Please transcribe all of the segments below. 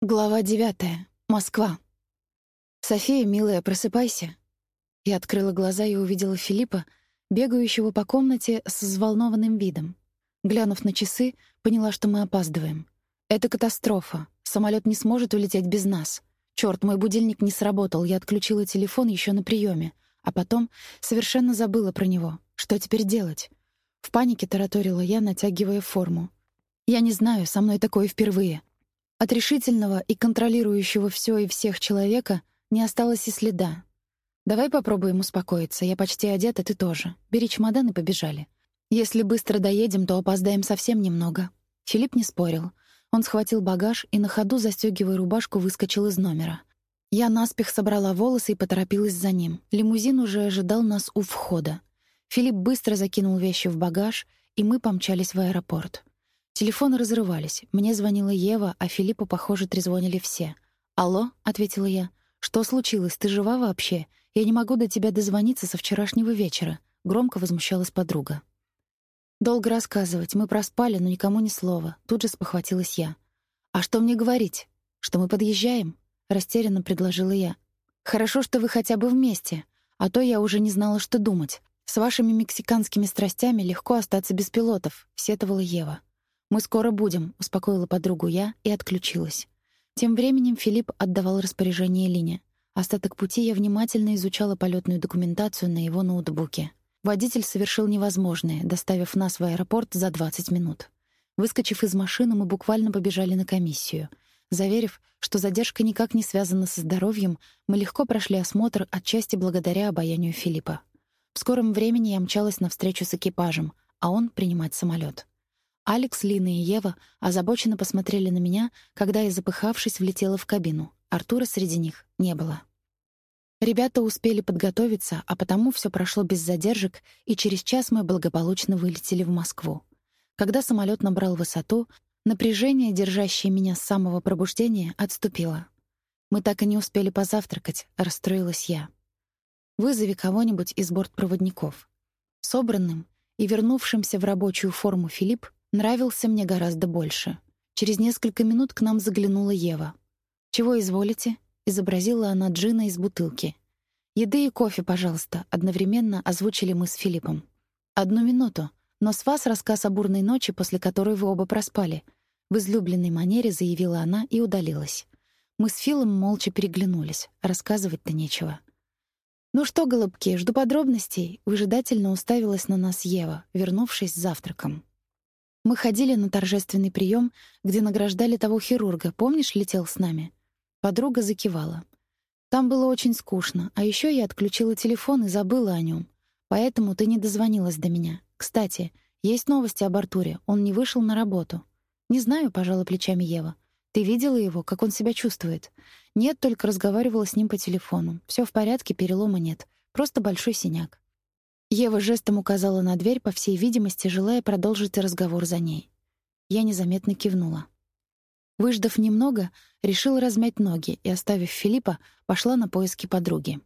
Глава девятая. Москва. «София, милая, просыпайся». Я открыла глаза и увидела Филиппа, бегающего по комнате с взволнованным видом. Глянув на часы, поняла, что мы опаздываем. Это катастрофа. Самолет не сможет улететь без нас. Черт, мой будильник не сработал, я отключила телефон еще на приеме, а потом совершенно забыла про него. Что теперь делать? В панике тараторила я, натягивая форму. Я не знаю, со мной такое впервые — от решительного и контролирующего все и всех человека не осталось и следа. «Давай попробуем успокоиться. Я почти одета, ты тоже. Бери чемодан и побежали. Если быстро доедем, то опоздаем совсем немного». Филипп не спорил. Он схватил багаж и на ходу, застегивая рубашку, выскочил из номера. Я наспех собрала волосы и поторопилась за ним. Лимузин уже ожидал нас у входа. Филипп быстро закинул вещи в багаж, и мы помчались в аэропорт. Телефоны разрывались. Мне звонила Ева, а Филиппу, похоже, трезвонили все. «Алло», — ответила я. «Что случилось? Ты жива вообще? Я не могу до тебя дозвониться со вчерашнего вечера», — громко возмущалась подруга. «Долго рассказывать. Мы проспали, но никому ни слова». Тут же спохватилась я. «А что мне говорить? Что мы подъезжаем?» — растерянно предложила я. «Хорошо, что вы хотя бы вместе, а то я уже не знала, что думать. С вашими мексиканскими страстями легко остаться без пилотов», — сетовала Ева. «Мы скоро будем», — успокоила подругу я и отключилась. Тем временем Филипп отдавал распоряжение Лине. Остаток пути я внимательно изучала полетную документацию на его ноутбуке. Водитель совершил невозможное, доставив нас в аэропорт за 20 минут. Выскочив из машины, мы буквально побежали на комиссию. Заверив, что задержка никак не связана со здоровьем, мы легко прошли осмотр отчасти благодаря обаянию Филиппа. В скором времени я мчалась на встречу с экипажем, а он — принимать самолет. Алекс, Лина и Ева озабоченно посмотрели на меня, когда я, запыхавшись, влетела в кабину. Артура среди них не было. Ребята успели подготовиться, а потому все прошло без задержек, и через час мы благополучно вылетели в Москву. Когда самолет набрал высоту, напряжение, держащее меня с самого пробуждения, отступило. Мы так и не успели позавтракать, расстроилась я. Вызови кого-нибудь из бортпроводников. Собранным и вернувшимся в рабочую форму Филипп нравился мне гораздо больше. Через несколько минут к нам заглянула Ева. «Чего изволите?» — изобразила она джина из бутылки. «Еды и кофе, пожалуйста», — одновременно озвучили мы с Филиппом. «Одну минуту, но с вас рассказ о бурной ночи, после которой вы оба проспали», — в излюбленной манере заявила она и удалилась. Мы с Филом молча переглянулись. Рассказывать-то нечего. «Ну что, голубки, жду подробностей», — выжидательно уставилась на нас Ева, вернувшись с завтраком. Мы ходили на торжественный прием, где награждали того хирурга. Помнишь, летел с нами? Подруга закивала. Там было очень скучно, а еще я отключила телефон и забыла о нем. Поэтому ты не дозвонилась до меня. Кстати, есть новости об Артуре. Он не вышел на работу. Не знаю, пожала плечами Ева. Ты видела его, как он себя чувствует? Нет, только разговаривала с ним по телефону. Все в порядке, перелома нет. Просто большой синяк. Ева жестом указала на дверь, по всей видимости, желая продолжить разговор за ней. Я незаметно кивнула. Выждав немного, решила размять ноги и, оставив Филиппа, пошла на поиски подруги.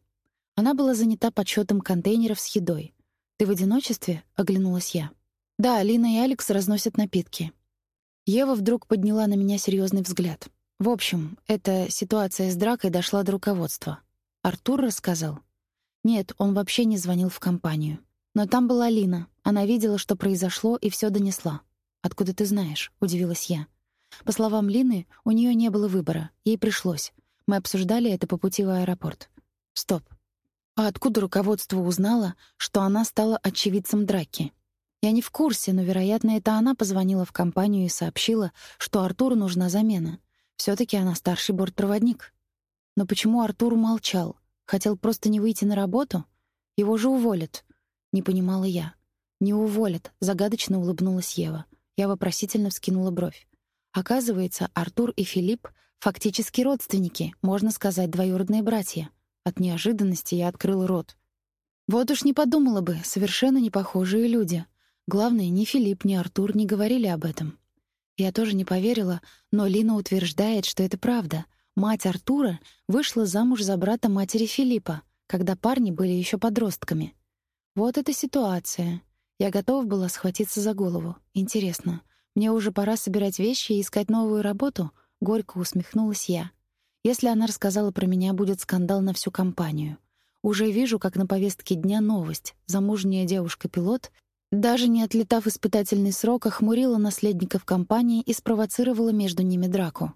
Она была занята подсчетом контейнеров с едой. «Ты в одиночестве?» — оглянулась я. «Да, Алина и Алекс разносят напитки». Ева вдруг подняла на меня серьезный взгляд. «В общем, эта ситуация с дракой дошла до руководства. Артур рассказал?» Нет, он вообще не звонил в компанию. Но там была Лина. Она видела, что произошло, и все донесла. «Откуда ты знаешь?» — удивилась я. По словам Лины, у нее не было выбора. Ей пришлось. Мы обсуждали это по пути в аэропорт. Стоп. А откуда руководство узнало, что она стала очевидцем драки? Я не в курсе, но, вероятно, это она позвонила в компанию и сообщила, что Артуру нужна замена. все таки она старший бортпроводник. Но почему Артур молчал? Хотел просто не выйти на работу? Его же уволят. Не понимала я. Не уволят, загадочно улыбнулась Ева. Я вопросительно вскинула бровь. Оказывается, Артур и Филипп фактически родственники, можно сказать, двоюродные братья. От неожиданности я открыл рот. Вот уж не подумала бы, совершенно не похожие люди. Главное, ни Филипп, ни Артур не говорили об этом. Я тоже не поверила, но Лина утверждает, что это правда — Мать Артура вышла замуж за брата матери Филиппа, когда парни были еще подростками. Вот эта ситуация. Я готова была схватиться за голову. Интересно, мне уже пора собирать вещи и искать новую работу? горько усмехнулась я. Если она рассказала про меня, будет скандал на всю компанию. Уже вижу, как на повестке дня новость. Замужняя девушка-пилот, даже не отлетав испытательный срок, охмурила наследников компании и спровоцировала между ними драку.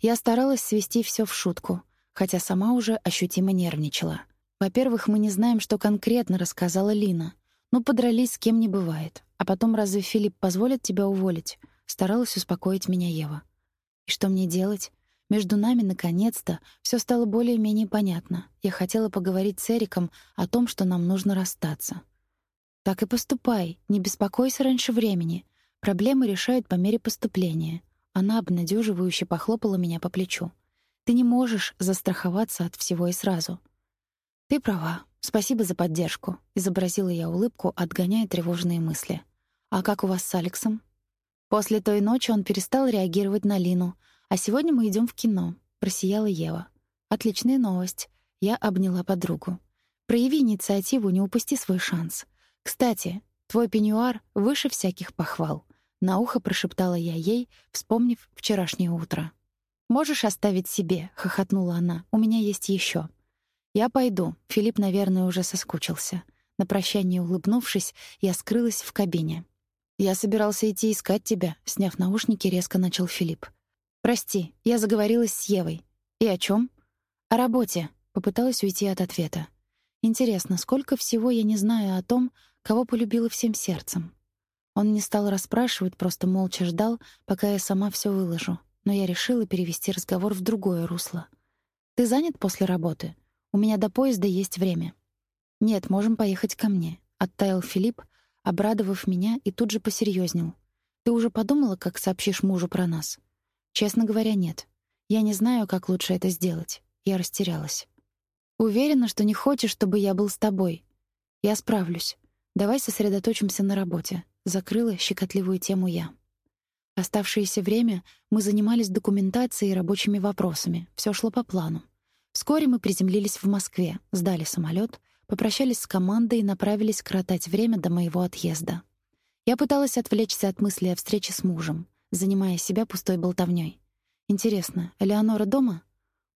Я старалась свести все в шутку, хотя сама уже ощутимо нервничала. Во-первых, мы не знаем, что конкретно рассказала Лина. Ну, подрались с кем не бывает. А потом, разве Филипп позволит тебя уволить? Старалась успокоить меня Ева. И что мне делать? Между нами, наконец-то, все стало более-менее понятно. Я хотела поговорить с Эриком о том, что нам нужно расстаться. «Так и поступай, не беспокойся раньше времени. Проблемы решают по мере поступления». Она обнадеживающе похлопала меня по плечу. «Ты не можешь застраховаться от всего и сразу». «Ты права. Спасибо за поддержку», — изобразила я улыбку, отгоняя тревожные мысли. «А как у вас с Алексом?» После той ночи он перестал реагировать на Лину — а сегодня мы идем в кино, просияла Ева. Отличная новость. Я обняла подругу. Прояви инициативу, не упусти свой шанс. Кстати, твой пеньюар выше всяких похвал. На ухо прошептала я ей, вспомнив вчерашнее утро. Можешь оставить себе, хохотнула она. У меня есть еще. Я пойду. Филипп, наверное, уже соскучился. На прощание улыбнувшись, я скрылась в кабине. Я собирался идти искать тебя, сняв наушники, резко начал Филипп. «Прости, я заговорилась с Евой. И о чем? «О работе», — попыталась уйти от ответа. «Интересно, сколько всего я не знаю о том, кого полюбила всем сердцем?» Он не стал расспрашивать, просто молча ждал, пока я сама все выложу. Но я решила перевести разговор в другое русло. «Ты занят после работы? У меня до поезда есть время». «Нет, можем поехать ко мне», — оттаял Филипп, обрадовав меня и тут же посерьезнел. «Ты уже подумала, как сообщишь мужу про нас?» Честно говоря, нет. Я не знаю, как лучше это сделать. Я растерялась. Уверена, что не хочешь, чтобы я был с тобой. Я справлюсь. Давай сосредоточимся на работе. Закрыла щекотливую тему я. Оставшееся время мы занимались документацией и рабочими вопросами. Все шло по плану. Вскоре мы приземлились в Москве, сдали самолет, попрощались с командой и направились коротать время до моего отъезда. Я пыталась отвлечься от мысли о встрече с мужем занимая себя пустой болтовней. «Интересно, Элеонора дома?»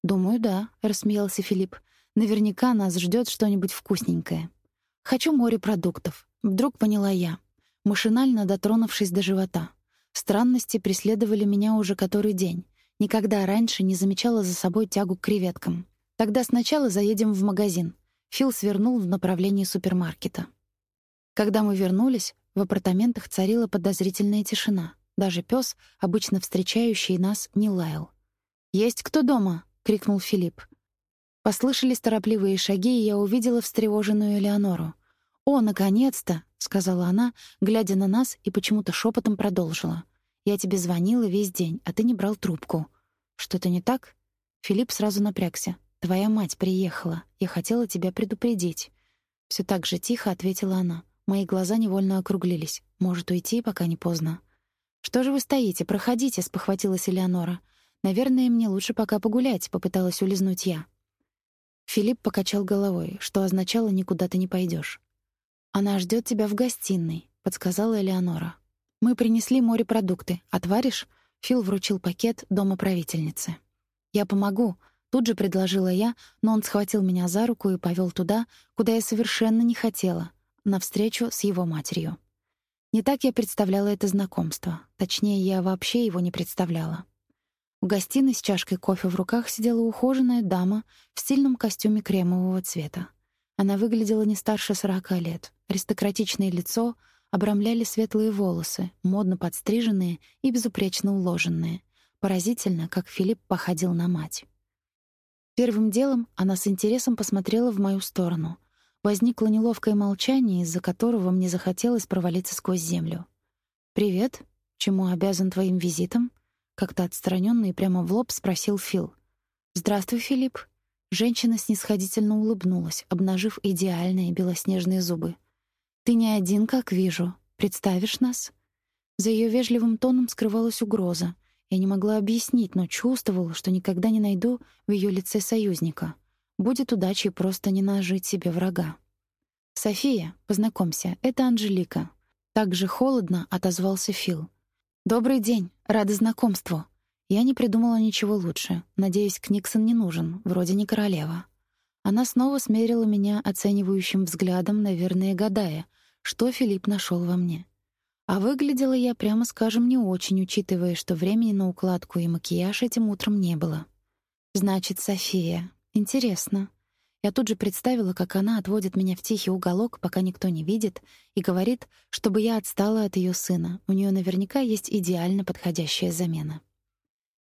«Думаю, да», — рассмеялся Филипп. «Наверняка нас ждет что-нибудь вкусненькое». «Хочу морепродуктов», — вдруг поняла я, машинально дотронувшись до живота. Странности преследовали меня уже который день. Никогда раньше не замечала за собой тягу к креветкам. «Тогда сначала заедем в магазин». Фил свернул в направлении супермаркета. Когда мы вернулись, в апартаментах царила подозрительная тишина. Даже пес, обычно встречающий нас, не лаял. «Есть кто дома?» — крикнул Филипп. Послышались торопливые шаги, и я увидела встревоженную Элеонору. «О, наконец-то!» — сказала она, глядя на нас, и почему-то шепотом продолжила. «Я тебе звонила весь день, а ты не брал трубку. Что-то не так?» Филипп сразу напрягся. «Твоя мать приехала. Я хотела тебя предупредить». Все так же тихо ответила она. Мои глаза невольно округлились. «Может, уйти, пока не поздно?» «Что же вы стоите? Проходите», — спохватилась Элеонора. «Наверное, мне лучше пока погулять», — попыталась улизнуть я. Филипп покачал головой, что означало «никуда ты не пойдешь. «Она ждет тебя в гостиной», — подсказала Элеонора. «Мы принесли морепродукты. Отваришь?» Фил вручил пакет дома правительницы. «Я помогу», — тут же предложила я, но он схватил меня за руку и повел туда, куда я совершенно не хотела, навстречу с его матерью. Не так я представляла это знакомство. Точнее, я вообще его не представляла. В гостиной с чашкой кофе в руках сидела ухоженная дама в стильном костюме кремового цвета. Она выглядела не старше сорока лет. Аристократичное лицо обрамляли светлые волосы, модно подстриженные и безупречно уложенные. Поразительно, как Филипп походил на мать. Первым делом она с интересом посмотрела в мою сторону, Возникло неловкое молчание, из-за которого мне захотелось провалиться сквозь землю. «Привет. Чему обязан твоим визитом?» Как-то отстранённо и прямо в лоб спросил Фил. «Здравствуй, Филипп». Женщина снисходительно улыбнулась, обнажив идеальные белоснежные зубы. «Ты не один, как вижу. Представишь нас?» За её вежливым тоном скрывалась угроза. Я не могла объяснить, но чувствовала, что никогда не найду в её лице союзника — Будет удачей просто не нажить себе врага. «София, познакомься, это Анжелика». Так же холодно отозвался Фил. «Добрый день, рада знакомству». Я не придумала ничего лучше. Надеюсь, Книксон не нужен, вроде не королева. Она снова смерила меня оценивающим взглядом, наверное, гадая, что Филипп нашел во мне. А выглядела я, прямо скажем, не очень, учитывая, что времени на укладку и макияж этим утром не было. Значит, София. Интересно. Я тут же представила, как она отводит меня в тихий уголок, пока никто не видит, и говорит, чтобы я отстала от ее сына. У нее наверняка есть идеально подходящая замена.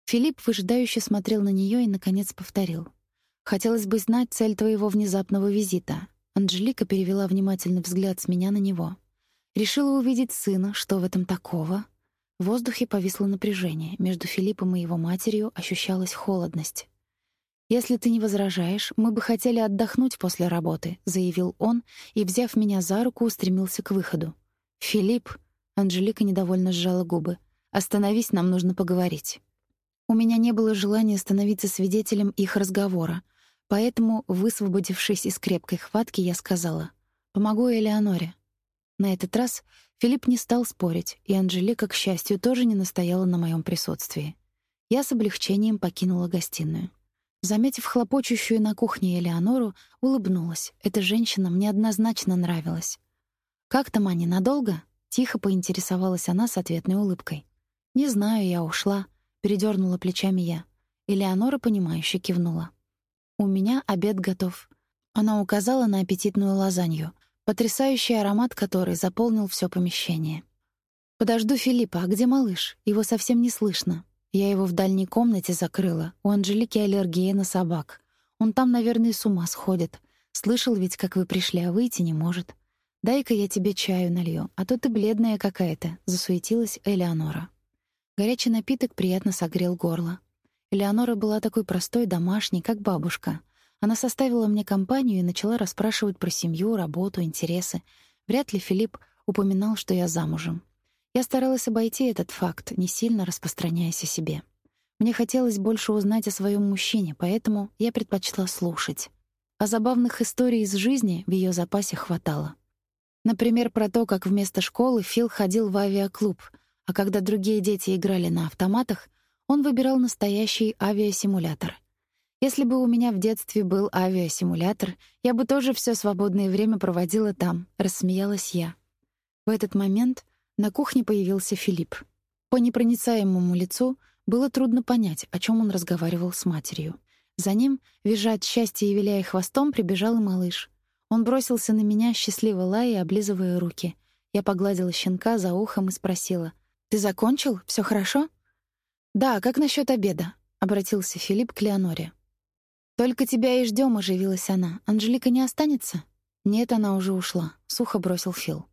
Филипп выжидающе смотрел на нее и наконец повторил: "Хотелось бы знать цель твоего внезапного визита". Анжелика перевела внимательный взгляд с меня на него. Решила увидеть сына, что в этом такого? В воздухе повисло напряжение. Между Филиппом и его матерью ощущалась холодность. «Если ты не возражаешь, мы бы хотели отдохнуть после работы», — заявил он и, взяв меня за руку, устремился к выходу. «Филипп», — Анжелика недовольно сжала губы, — «остановись, нам нужно поговорить». У меня не было желания становиться свидетелем их разговора, поэтому, высвободившись из крепкой хватки, я сказала «Помогу Элеоноре». На этот раз Филипп не стал спорить, и Анжелика, к счастью, тоже не настояла на моем присутствии. Я с облегчением покинула гостиную. Заметив хлопочущую на кухне Элеонору, улыбнулась. Эта женщина мне однозначно нравилась. «Как там они, надолго?» — тихо поинтересовалась она с ответной улыбкой. «Не знаю, я ушла», — передернула плечами я. Элеонора, понимающе кивнула. «У меня обед готов». Она указала на аппетитную лазанью, потрясающий аромат которой заполнил все помещение. «Подожду Филиппа, а где малыш? Его совсем не слышно». Я его в дальней комнате закрыла. У Анжелики аллергия на собак. Он там, наверное, с ума сходит. Слышал ведь, как вы пришли, а выйти не может. Дай-ка я тебе чаю налью, а то ты бледная какая-то, засуетилась Элеонора. Горячий напиток приятно согрел горло. Элеонора была такой простой, домашней, как бабушка. Она составила мне компанию и начала расспрашивать про семью, работу, интересы. Вряд ли Филипп упоминал, что я замужем. Я старалась обойти этот факт, не сильно распространяясь о себе. Мне хотелось больше узнать о своем мужчине, поэтому я предпочла слушать. А забавных историй из жизни в ее запасе хватало. Например, про то, как вместо школы Фил ходил в авиаклуб, а когда другие дети играли на автоматах, он выбирал настоящий авиасимулятор. Если бы у меня в детстве был авиасимулятор, я бы тоже все свободное время проводила там, рассмеялась я. В этот момент на кухне появился Филипп. По непроницаемому лицу было трудно понять, о чем он разговаривал с матерью. За ним, визжа от счастья и виляя хвостом, прибежал и малыш. Он бросился на меня, счастливо лая и облизывая руки. Я погладила щенка за ухом и спросила: "Ты закончил? Все хорошо?" "Да, как насчет обеда?" обратился Филипп к Леоноре. «Только тебя и ждем, оживилась она. «Анжелика не останется?» «Нет, она уже ушла», — сухо бросил Фил.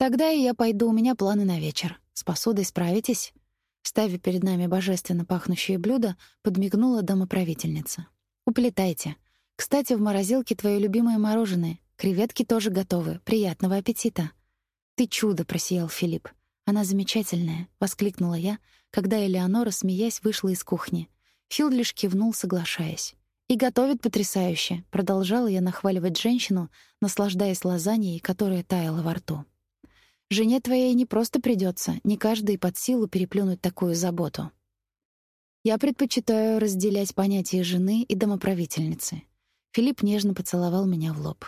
Тогда и я пойду, у меня планы на вечер. С посудой справитесь? Ставя перед нами божественно пахнущее блюдо, подмигнула домоправительница. Уплетайте. Кстати, в морозилке твое любимое мороженое. Креветки тоже готовы. Приятного аппетита. Ты чудо, просиял Филипп. Она замечательная, воскликнула я, когда Элеонора, смеясь, вышла из кухни. Фил лишь кивнул, соглашаясь. И готовит потрясающе, продолжала я нахваливать женщину, наслаждаясь лазаньей, которая таяла во рту. Жене твоей не просто придется, не каждый под силу переплюнуть такую заботу. Я предпочитаю разделять понятия жены и домоправительницы. Филипп нежно поцеловал меня в лоб.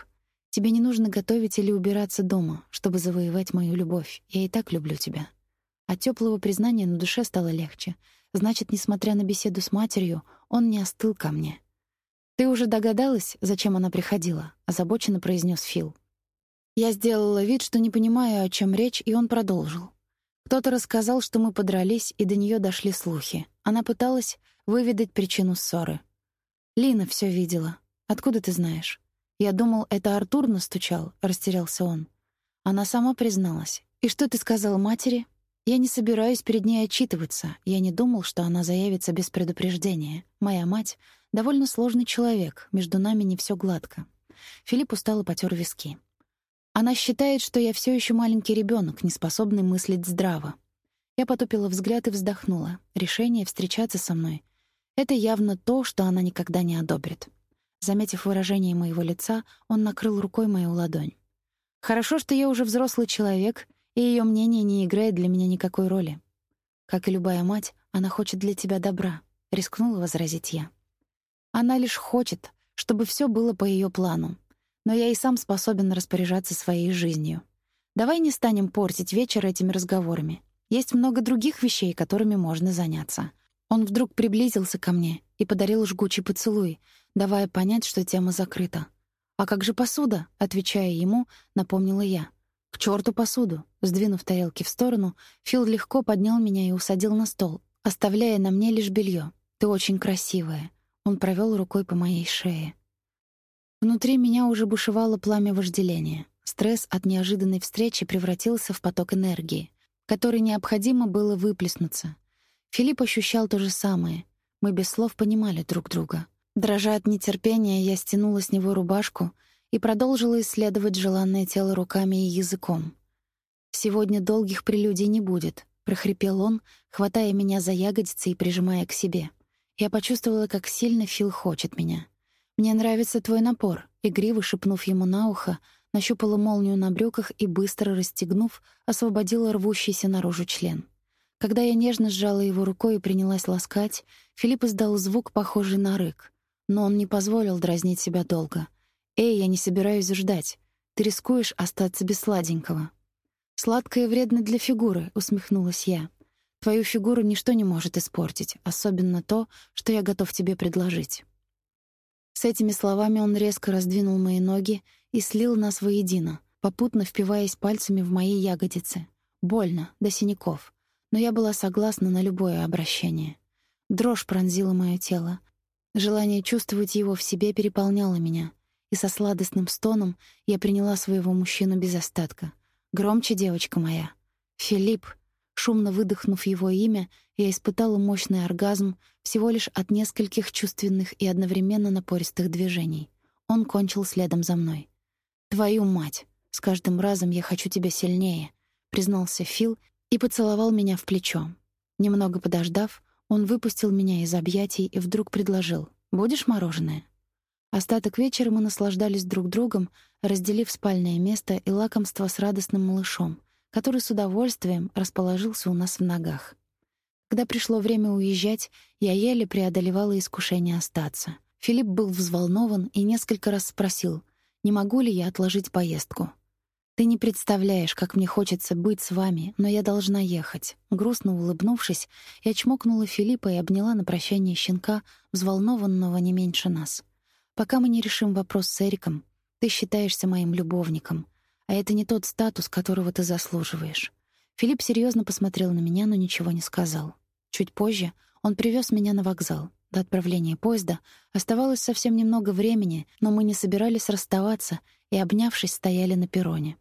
Тебе не нужно готовить или убираться дома, чтобы завоевать мою любовь. Я и так люблю тебя. От теплого признания на душе стало легче. Значит, несмотря на беседу с матерью, он не остыл ко мне. Ты уже догадалась, зачем она приходила? озабоченно произнес Фил. Я сделала вид, что не понимаю, о чем речь, и он продолжил. Кто-то рассказал, что мы подрались, и до нее дошли слухи. Она пыталась выведать причину ссоры. Лина все видела. Откуда ты знаешь? Я думал, это Артур настучал, растерялся он. Она сама призналась. И что ты сказал матери? Я не собираюсь перед ней отчитываться. Я не думал, что она заявится без предупреждения. Моя мать довольно сложный человек, между нами не все гладко. Филипп устало потер виски. Она считает, что я все еще маленький ребенок, не способный мыслить здраво. Я потупила взгляд и вздохнула. Решение встречаться со мной — это явно то, что она никогда не одобрит. Заметив выражение моего лица, он накрыл рукой мою ладонь. «Хорошо, что я уже взрослый человек, и ее мнение не играет для меня никакой роли». Как и любая мать, она хочет для тебя добра, рискнула возразить я. Она лишь хочет, чтобы все было по ее плану. Но я и сам способен распоряжаться своей жизнью. Давай не станем портить вечер этими разговорами. Есть много других вещей, которыми можно заняться. Он вдруг приблизился ко мне и подарил жгучий поцелуй, давая понять, что тема закрыта. «А как же посуда?» — отвечая ему, напомнила я. «К черту посуду!» Сдвинув тарелки в сторону, Фил легко поднял меня и усадил на стол, оставляя на мне лишь белье. «Ты очень красивая». Он провел рукой по моей шее. Внутри меня уже бушевало пламя вожделения. Стресс от неожиданной встречи превратился в поток энергии, который необходимо было выплеснуться. Филипп ощущал то же самое. Мы без слов понимали друг друга. Дрожа от нетерпения, я стянула с него рубашку и продолжила исследовать желанное тело руками и языком. «Сегодня долгих прелюдий не будет», — прохрипел он, хватая меня за ягодицы и прижимая к себе. Я почувствовала, как сильно Фил хочет меня. «Мне нравится твой напор», — игриво шепнув ему на ухо, нащупала молнию на брюках и, быстро расстегнув, освободила рвущийся наружу член. Когда я нежно сжала его рукой и принялась ласкать, Филипп издал звук, похожий на рык. Но он не позволил дразнить себя долго — «Эй, я не собираюсь ждать. Ты рискуешь остаться без сладенького». «Сладкое вредно для фигуры», — усмехнулась я. «Твою фигуру ничто не может испортить, особенно то, что я готов тебе предложить». С этими словами он резко раздвинул мои ноги и слил нас воедино, попутно впиваясь пальцами в мои ягодицы. Больно, до синяков. Но я была согласна на любое обращение. Дрожь пронзила мое тело. Желание чувствовать его в себе переполняло меня и со сладостным стоном я приняла своего мужчину без остатка. «Громче, девочка моя!» «Филипп!» Шумно выдохнув его имя, я испытала мощный оргазм всего лишь от нескольких чувственных и одновременно напористых движений. Он кончил следом за мной. «Твою мать! С каждым разом я хочу тебя сильнее», — признался Фил и поцеловал меня в плечо. Немного подождав, он выпустил меня из объятий и вдруг предложил «Будешь мороженое?» Остаток вечера мы наслаждались друг другом, разделив спальное место и лакомство с радостным малышом, который с удовольствием расположился у нас в ногах. Когда пришло время уезжать, я еле преодолевала искушение остаться. Филипп был взволнован и несколько раз спросил, не могу ли я отложить поездку. «Ты не представляешь, как мне хочется быть с вами, но я должна ехать». Грустно улыбнувшись, я чмокнула Филиппа и обняла на прощание щенка, взволнованного не меньше нас. Пока мы не решим вопрос с Эриком, ты считаешься моим любовником, а это не тот статус, которого ты заслуживаешь. Филипп серьезно посмотрел на меня, но ничего не сказал. Чуть позже он привез меня на вокзал. До отправления поезда оставалось совсем немного времени, но мы не собирались расставаться и, обнявшись, стояли на перроне.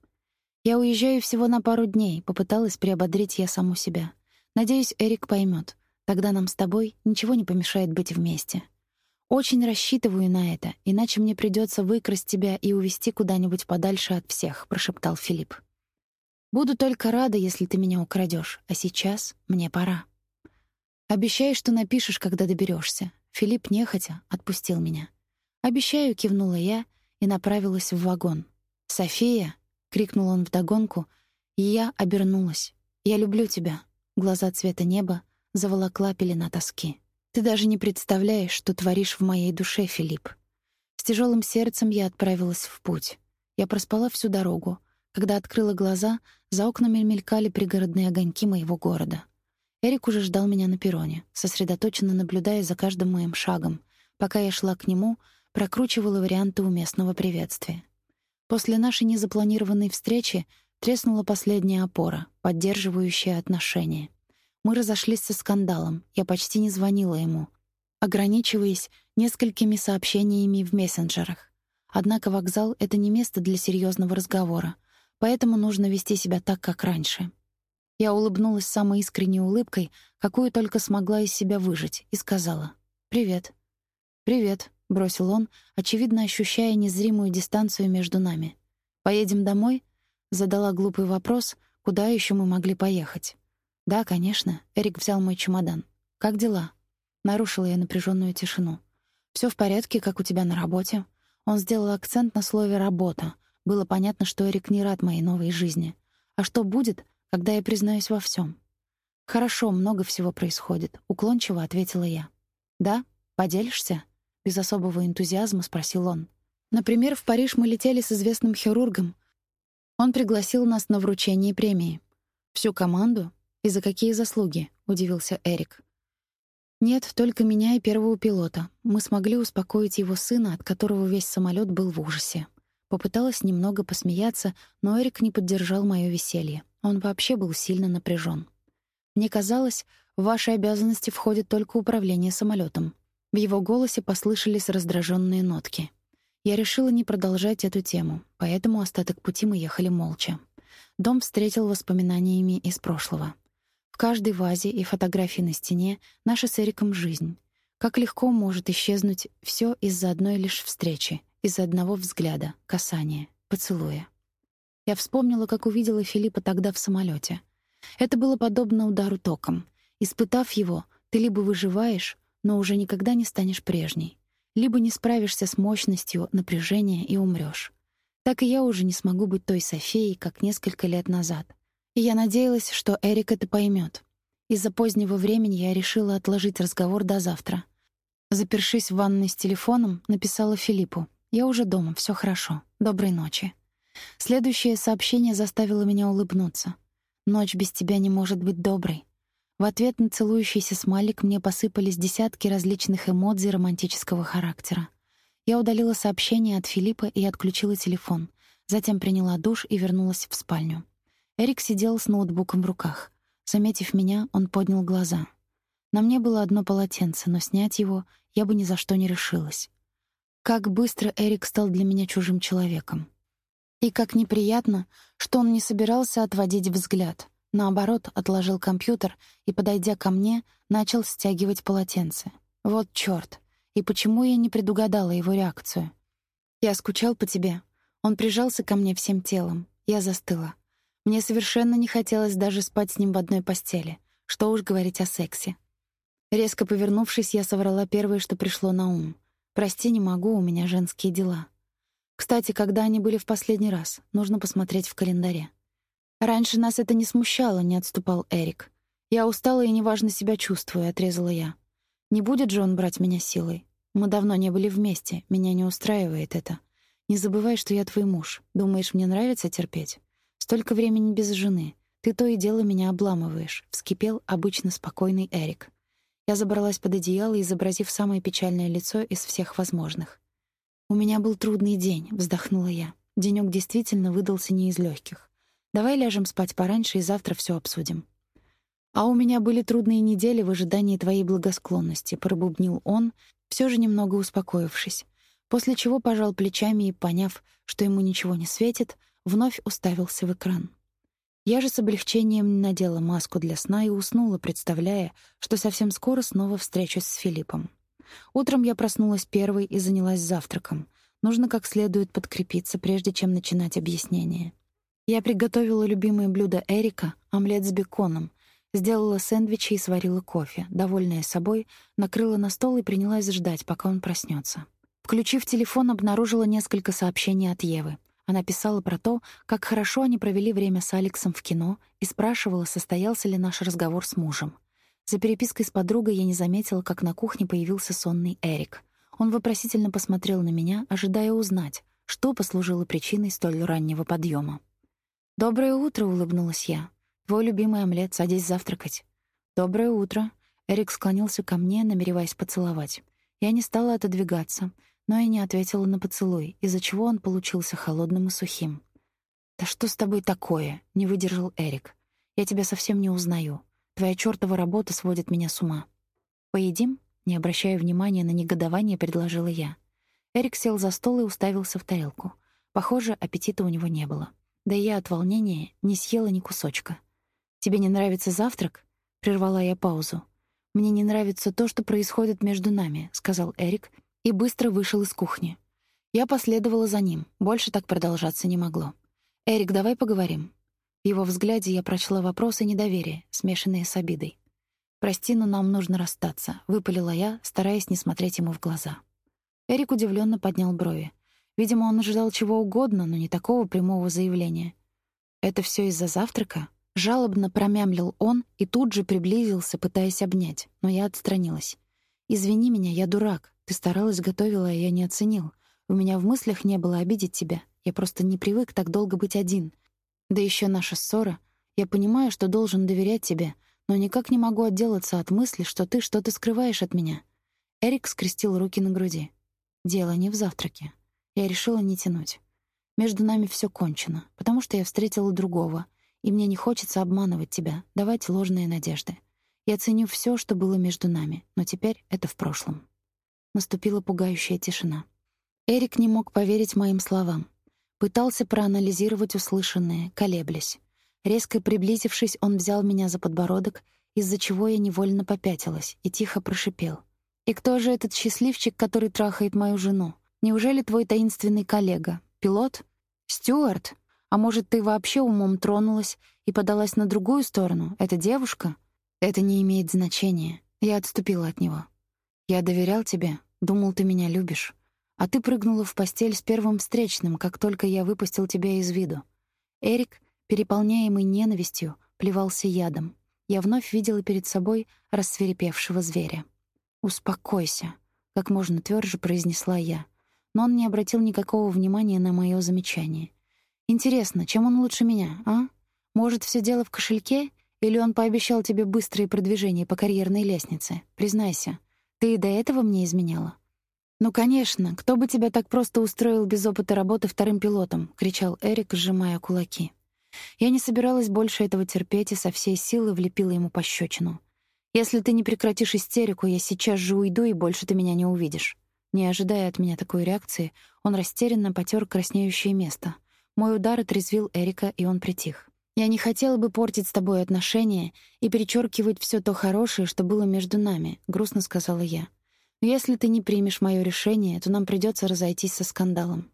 «Я уезжаю всего на пару дней», — попыталась приободрить я саму себя. «Надеюсь, Эрик поймет. Тогда нам с тобой ничего не помешает быть вместе». Очень рассчитываю на это, иначе мне придется выкрасть тебя и увезти куда-нибудь подальше от всех, прошептал Филипп. Буду только рада, если ты меня украдешь, а сейчас мне пора. Обещай, что напишешь, когда доберешься. Филипп нехотя отпустил меня. Обещаю, кивнула я и направилась в вагон. София, крикнул он вдогонку, и я обернулась. Я люблю тебя. Глаза цвета неба заволокла пелена тоски. Ты даже не представляешь, что творишь в моей душе, Филипп. С тяжелым сердцем я отправилась в путь. Я проспала всю дорогу. Когда открыла глаза, за окнами мелькали пригородные огоньки моего города. Эрик уже ждал меня на перроне, сосредоточенно наблюдая за каждым моим шагом. Пока я шла к нему, прокручивала варианты уместного приветствия. После нашей незапланированной встречи треснула последняя опора, поддерживающая отношения. Мы разошлись со скандалом. Я почти не звонила ему, ограничиваясь несколькими сообщениями в мессенджерах. Однако вокзал — это не место для серьезного разговора, поэтому нужно вести себя так, как раньше. Я улыбнулась самой искренней улыбкой, какую только смогла из себя выжить, и сказала «Привет». «Привет», — бросил он, очевидно ощущая незримую дистанцию между нами. «Поедем домой?» — задала глупый вопрос, куда еще мы могли поехать. «Да, конечно». Эрик взял мой чемодан. «Как дела?» Нарушила я напряженную тишину. Все в порядке, как у тебя на работе?» Он сделал акцент на слове «работа». Было понятно, что Эрик не рад моей новой жизни. А что будет, когда я признаюсь во всем? «Хорошо, много всего происходит», — уклончиво ответила я. «Да? Поделишься?» — без особого энтузиазма спросил он. «Например, в Париж мы летели с известным хирургом. Он пригласил нас на вручение премии. Всю команду? И за какие заслуги?» — удивился Эрик. «Нет, только меня и первого пилота. Мы смогли успокоить его сына, от которого весь самолет был в ужасе. Попыталась немного посмеяться, но Эрик не поддержал моё веселье. Он вообще был сильно напряжен. Мне казалось, в ваши обязанности входит только управление самолетом. В его голосе послышались раздраженные нотки. Я решила не продолжать эту тему, поэтому остаток пути мы ехали молча. Дом встретил воспоминаниями из прошлого. В каждой вазе и фотографии на стене наша с Эриком жизнь. Как легко может исчезнуть все из-за одной лишь встречи, из-за одного взгляда, касания, поцелуя. Я вспомнила, как увидела Филиппа тогда в самолете. Это было подобно удару током. Испытав его, ты либо выживаешь, но уже никогда не станешь прежней, либо не справишься с мощностью напряжения и умрёшь. Так и я уже не смогу быть той Софией, как несколько лет назад. И я надеялась, что Эрик это поймёт. Из-за позднего времени я решила отложить разговор до завтра. Запершись в ванной с телефоном, написала Филиппу: "Я уже дома, всё хорошо. Доброй ночи". Следующее сообщение заставило меня улыбнуться. Ночь без тебя не может быть доброй. В ответ на целующийся смайлик мне посыпались десятки различных эмодзи романтического характера. Я удалила сообщение от Филиппа и отключила телефон. Затем приняла душ и вернулась в спальню. Эрик сидел с ноутбуком в руках. Заметив меня, он поднял глаза. На мне было одно полотенце, но снять его я бы ни за что не решилась. Как быстро Эрик стал для меня чужим человеком. И как неприятно, что он не собирался отводить взгляд. Наоборот, отложил компьютер и, подойдя ко мне, начал стягивать полотенце. Вот чёрт. И почему я не предугадала его реакцию? Я скучал по тебе. Он прижался ко мне всем телом. Я застыла. Мне совершенно не хотелось даже спать с ним в одной постели. Что уж говорить о сексе. Резко повернувшись, я соврала первое, что пришло на ум. «Прости, не могу, у меня женские дела». Кстати, когда они были в последний раз? Нужно посмотреть в календаре. Раньше нас это не смущало, не отступал Эрик. Я устала и неважно себя чувствую, отрезала я. Не будет же он брать меня силой. Мы давно не были вместе, меня не устраивает это. Не забывай, что я твой муж. Думаешь, мне нравится терпеть? Столько времени без жены. Ты то и дело меня обламываешь, вскипел обычно спокойный Эрик. Я забралась под одеяло, изобразив самое печальное лицо из всех возможных. «У меня был трудный день», — вздохнула я. Денёк действительно выдался не из лёгких. «Давай ляжем спать пораньше и завтра всё обсудим». «А у меня были трудные недели в ожидании твоей благосклонности», — пробубнил он, всё же немного успокоившись, после чего пожал плечами и, поняв, что ему ничего не светит, вновь уставился в экран. Я же с облегчением надела маску для сна и уснула, представляя, что совсем скоро снова встречусь с Филиппом. Утром я проснулась первой и занялась завтраком. Нужно как следует подкрепиться, прежде чем начинать объяснение. Я приготовила любимое блюдо Эрика — омлет с беконом, сделала сэндвичи и сварила кофе. Довольная собой, накрыла на стол и принялась ждать, пока он проснется. Включив телефон, обнаружила несколько сообщений от Евы. Она писала про то, как хорошо они провели время с Алексом в кино и спрашивала, состоялся ли наш разговор с мужем. За перепиской с подругой я не заметила, как на кухне появился сонный Эрик. Он вопросительно посмотрел на меня, ожидая узнать, что послужило причиной столь раннего подъема. «Доброе утро», — улыбнулась я. «Твой любимый омлет, садись завтракать». «Доброе утро». Эрик склонился ко мне, намереваясь поцеловать. Я не стала отодвигаться, но и не ответила на поцелуй, из-за чего он получился холодным и сухим. «Да что с тобой такое?» — не выдержал Эрик. «Я тебя совсем не узнаю. Твоя чёртова работа сводит меня с ума. Поедим? Не обращая внимания на негодование, предложила я. Эрик сел за стол и уставился в тарелку. Похоже, аппетита у него не было. Да я от волнения не съела ни кусочка. Тебе не нравится завтрак? прервала я паузу. Мне не нравится то, что происходит между нами, сказал Эрик и быстро вышел из кухни. Я последовала за ним. Больше так продолжаться не могло. Эрик, давай поговорим. В его взгляде я прочла вопросы недоверия, смешанные с обидой. «Прости, но нам нужно расстаться», — выпалила я, стараясь не смотреть ему в глаза. Эрик удивленно поднял брови. Видимо, он ожидал чего угодно, но не такого прямого заявления. «Это все из-за завтрака?» Жалобно промямлил он и тут же приблизился, пытаясь обнять, но я отстранилась. «Извини меня, я дурак. Ты старалась, готовила, а я не оценил. У меня в мыслях не было обидеть тебя. Я просто не привык так долго быть один. Да еще наша ссора. Я понимаю, что должен доверять тебе, но никак не могу отделаться от мысли, что ты что-то скрываешь от меня». Эрик скрестил руки на груди. «Дело не в завтраке. Я решила не тянуть. Между нами все кончено, потому что я встретила другого — и мне не хочется обманывать тебя, давать ложные надежды. Я ценю все, что было между нами, но теперь это в прошлом. Наступила пугающая тишина. Эрик не мог поверить моим словам. Пытался проанализировать услышанное, колеблясь. Резко приблизившись, он взял меня за подбородок, из-за чего я невольно попятилась, и тихо прошипел. «И кто же этот счастливчик, который трахает мою жену? Неужели твой таинственный коллега? Пилот? Стюарт?» А может, ты вообще умом тронулась и подалась на другую сторону? Это девушка? Это не имеет значения. Я отступила от него. Я доверял тебе, думал, ты меня любишь. А ты прыгнула в постель с первым встречным, как только я выпустил тебя из виду. Эрик, переполняемый ненавистью, плевался ядом. Я вновь видела перед собой рассверепевшего зверя. «Успокойся», — как можно тверже произнесла я. Но он не обратил никакого внимания на мое замечание. Интересно, чем он лучше меня, а? Может, все дело в кошельке? Или он пообещал тебе быстрое продвижение по карьерной лестнице? Признайся, ты и до этого мне изменяла. «Ну, конечно, кто бы тебя так просто устроил без опыта работы вторым пилотом?» — кричал Эрик, сжимая кулаки. Я не собиралась больше этого терпеть и со всей силы влепила ему пощечину. «Если ты не прекратишь истерику, я сейчас же уйду, и больше ты меня не увидишь». Не ожидая от меня такой реакции, он растерянно потер краснеющее место — мой удар отрезвил Эрика, и он притих. «Я не хотела бы портить с тобой отношения и перечеркивать все то хорошее, что было между нами», — грустно сказала я. «Но если ты не примешь мое решение, то нам придется разойтись со скандалом».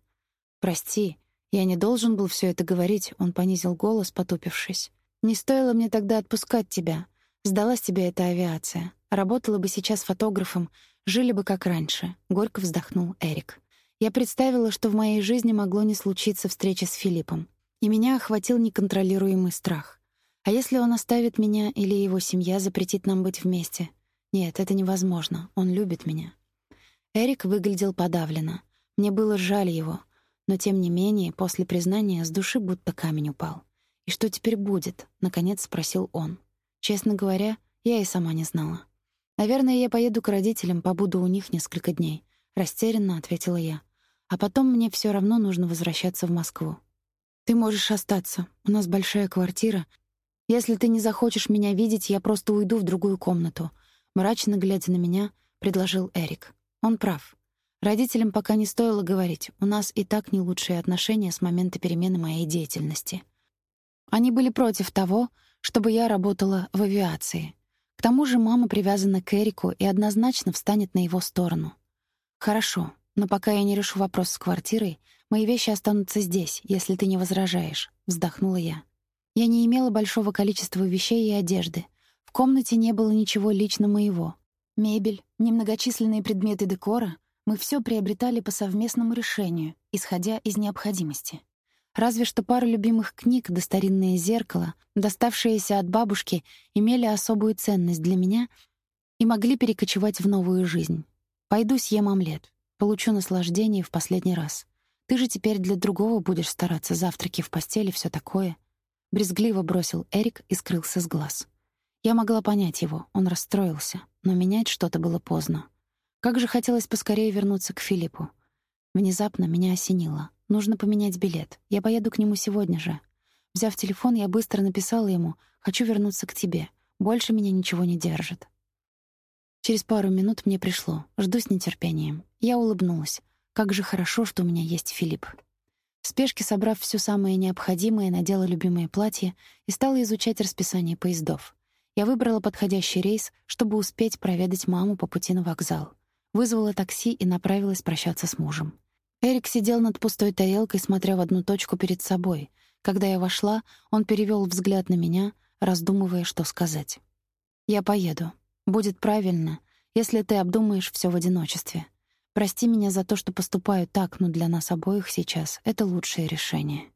«Прости, я не должен был все это говорить», — он понизил голос, потупившись. «Не стоило мне тогда отпускать тебя. Сдалась тебе эта авиация. Работала бы сейчас фотографом, жили бы как раньше», — горько вздохнул Эрик. Я представила, что в моей жизни могло не случиться встреча с Филиппом, и меня охватил неконтролируемый страх. А если он оставит меня или его семья запретит нам быть вместе? Нет, это невозможно. Он любит меня. Эрик выглядел подавленно. Мне было жаль его, но тем не менее, после признания с души будто камень упал. «И что теперь будет?» — наконец спросил он. Честно говоря, я и сама не знала. «Наверное, я поеду к родителям, побуду у них несколько дней», — растерянно ответила я. А потом мне все равно нужно возвращаться в Москву. Ты можешь остаться. У нас большая квартира. Если ты не захочешь меня видеть, я просто уйду в другую комнату. Мрачно глядя на меня, предложил Эрик. Он прав. Родителям пока не стоило говорить. У нас и так не лучшие отношения с момента перемены моей деятельности. Они были против того, чтобы я работала в авиации. К тому же мама привязана к Эрику и однозначно встанет на его сторону. Хорошо, но пока я не решу вопрос с квартирой, мои вещи останутся здесь, если ты не возражаешь, вздохнула я. Я не имела большого количества вещей и одежды. В комнате не было ничего лично моего. Мебель, немногочисленные предметы декора мы все приобретали по совместному решению, исходя из необходимости. Разве что пара любимых книг да старинное зеркало, доставшиеся от бабушки, имели особую ценность для меня и могли перекочевать в новую жизнь. Пойду съем омлет. Получу наслаждение в последний раз. Ты же теперь для другого будешь стараться, завтраки в постели, все такое. Брезгливо бросил Эрик и скрылся с глаз. Я могла понять его, он расстроился, но менять что-то было поздно. Как же хотелось поскорее вернуться к Филиппу. Внезапно меня осенило. Нужно поменять билет. Я поеду к нему сегодня же. Взяв телефон, я быстро написала ему «Хочу вернуться к тебе. Больше меня ничего не держит». Через пару минут мне пришло. Жду с нетерпением. Я улыбнулась. Как же хорошо, что у меня есть Филипп. В спешке собрав все самое необходимое, надела любимое платье и стала изучать расписание поездов. Я выбрала подходящий рейс, чтобы успеть проведать маму по пути на вокзал. Вызвала такси и направилась прощаться с мужем. Эрик сидел над пустой тарелкой, смотря в одну точку перед собой. Когда я вошла, он перевел взгляд на меня, раздумывая, что сказать. «Я поеду», Будет правильно, если ты обдумаешь все в одиночестве. Прости меня за то, что поступаю так, но для нас обоих сейчас это лучшее решение.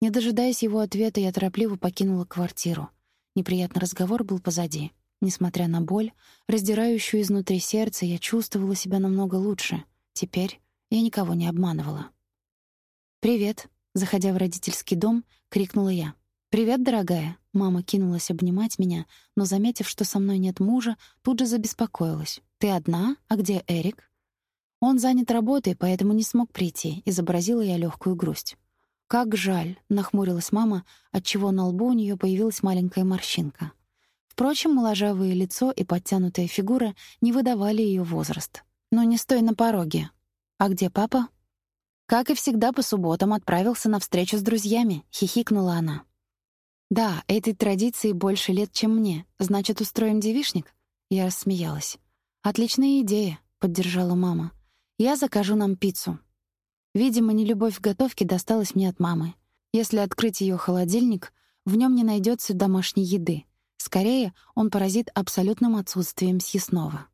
Не дожидаясь его ответа, я торопливо покинула квартиру. Неприятный разговор был позади. Несмотря на боль, раздирающую изнутри сердце, я чувствовала себя намного лучше. Теперь я никого не обманывала. «Привет», — заходя в родительский дом, крикнула я. «Привет, дорогая!» Мама кинулась обнимать меня, но, заметив, что со мной нет мужа, тут же забеспокоилась. «Ты одна? А где Эрик?» «Он занят работой, поэтому не смог прийти», — изобразила я легкую грусть. «Как жаль», — нахмурилась мама, отчего на лбу у нее появилась маленькая морщинка. Впрочем, моложавое лицо и подтянутая фигура не выдавали ее возраст. «Но не стой на пороге». «А где папа?» «Как и всегда по субботам отправился на встречу с друзьями», — хихикнула она. «Да, этой традиции больше лет, чем мне. Значит, устроим девишник?» Я рассмеялась. «Отличная идея», — поддержала мама. «Я закажу нам пиццу». Видимо, нелюбовь к готовке досталась мне от мамы. Если открыть ее холодильник, в нем не найдется домашней еды. Скорее, он поразит абсолютным отсутствием съестного.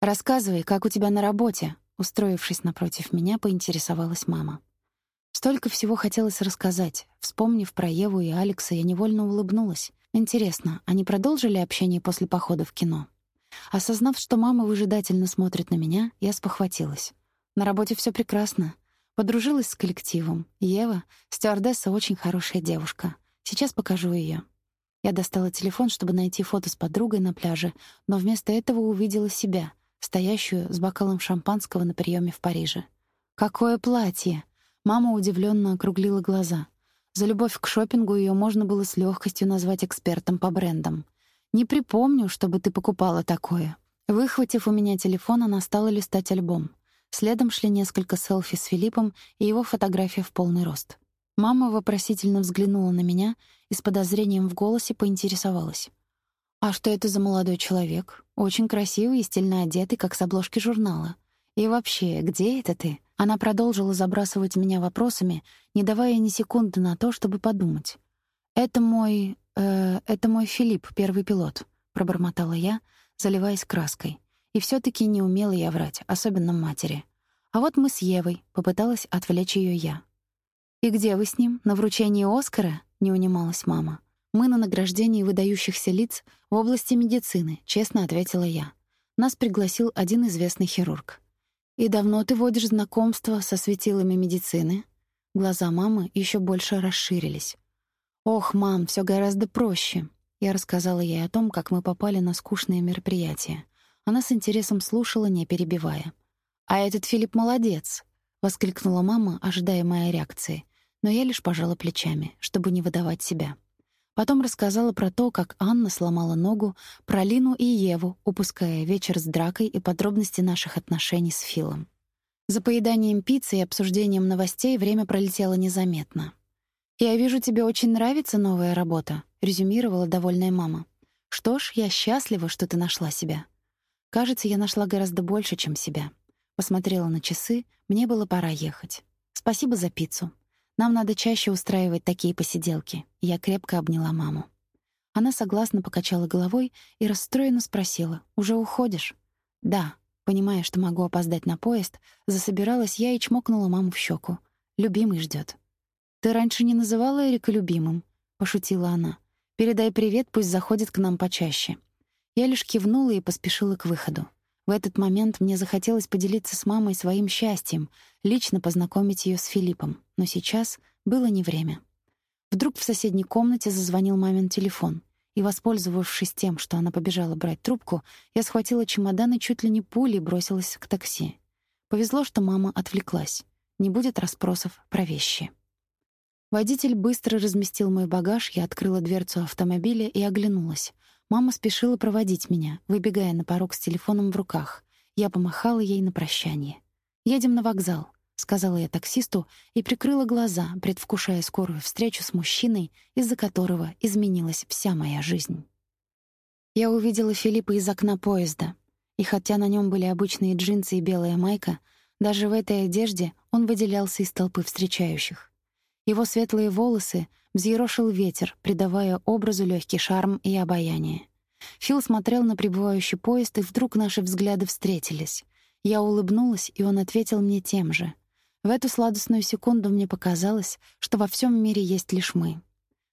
«Рассказывай, как у тебя на работе?» Устроившись напротив меня, поинтересовалась мама. Столько всего хотелось рассказать. Вспомнив про Еву и Алекса, я невольно улыбнулась. Интересно, они продолжили общение после похода в кино? Осознав, что мама выжидательно смотрит на меня, я спохватилась. На работе все прекрасно. Подружилась с коллективом. Ева, стюардесса, очень хорошая девушка. Сейчас покажу ее. Я достала телефон, чтобы найти фото с подругой на пляже, но вместо этого увидела себя, стоящую с бокалом шампанского на приеме в Париже. Какое платье! Мама удивленно округлила глаза. За любовь к шопингу ее можно было с легкостью назвать экспертом по брендам. «Не припомню, чтобы ты покупала такое». Выхватив у меня телефон, она стала листать альбом. Следом шли несколько селфи с Филиппом и его фотография в полный рост. Мама вопросительно взглянула на меня и с подозрением в голосе поинтересовалась. «А что это за молодой человек? Очень красивый и стильно одетый, как с обложки журнала. И вообще, где это ты?» Она продолжила забрасывать меня вопросами, не давая ни секунды на то, чтобы подумать. «Это мой... Э, это мой Филипп, первый пилот», — пробормотала я, заливаясь краской. И все таки не умела я врать, особенно матери. А вот мы с Евой, попыталась отвлечь ее я. «И где вы с ним? На вручении Оскара?» — не унималась мама. «Мы на награждении выдающихся лиц в области медицины», — честно ответила я. Нас пригласил один известный хирург. «И давно ты водишь знакомство со светилами медицины?» Глаза мамы еще больше расширились. «Ох, мам, все гораздо проще». Я рассказала ей о том, как мы попали на скучное мероприятие. Она с интересом слушала, не перебивая. «А этот Филипп молодец!» — воскликнула мама, ожидая моей реакции. Но я лишь пожала плечами, чтобы не выдавать себя. Потом рассказала про то, как Анна сломала ногу, про Лину и Еву, упуская вечер с дракой и подробности наших отношений с Филом. За поеданием пиццы и обсуждением новостей время пролетело незаметно. «Я вижу, тебе очень нравится новая работа», — резюмировала довольная мама. «Что ж, я счастлива, что ты нашла себя». Кажется, я нашла гораздо больше, чем себя. Посмотрела на часы, мне было пора ехать. «Спасибо за пиццу», нам надо чаще устраивать такие посиделки. Я крепко обняла маму. Она согласно покачала головой и расстроенно спросила: "Уже уходишь?" "Да", понимая, что могу опоздать на поезд, засобиралась я и чмокнула маму в щеку. "Любимый ждет. "Ты раньше не называла Эрика любимым?" пошутила она. "Передай привет, пусть заходит к нам почаще". Я лишь кивнула и поспешила к выходу. В этот момент мне захотелось поделиться с мамой своим счастьем, лично познакомить ее с Филиппом но сейчас было не время. Вдруг в соседней комнате зазвонил мамин телефон, и, воспользовавшись тем, что она побежала брать трубку, я схватила чемодан и чуть ли не пулей бросилась к такси. Повезло, что мама отвлеклась. Не будет расспросов про вещи. Водитель быстро разместил мой багаж, я открыла дверцу автомобиля и оглянулась. Мама спешила проводить меня, выбегая на порог с телефоном в руках. Я помахала ей на прощание. «Едем на вокзал», сказала я таксисту и прикрыла глаза, предвкушая скорую встречу с мужчиной, из-за которого изменилась вся моя жизнь. Я увидела Филиппа из окна поезда, и хотя на нем были обычные джинсы и белая майка, даже в этой одежде он выделялся из толпы встречающих. Его светлые волосы взъерошил ветер, придавая образу легкий шарм и обаяние. Фил смотрел на прибывающий поезд, и вдруг наши взгляды встретились. Я улыбнулась, и он ответил мне тем же — В эту сладостную секунду мне показалось, что во всем мире есть лишь мы.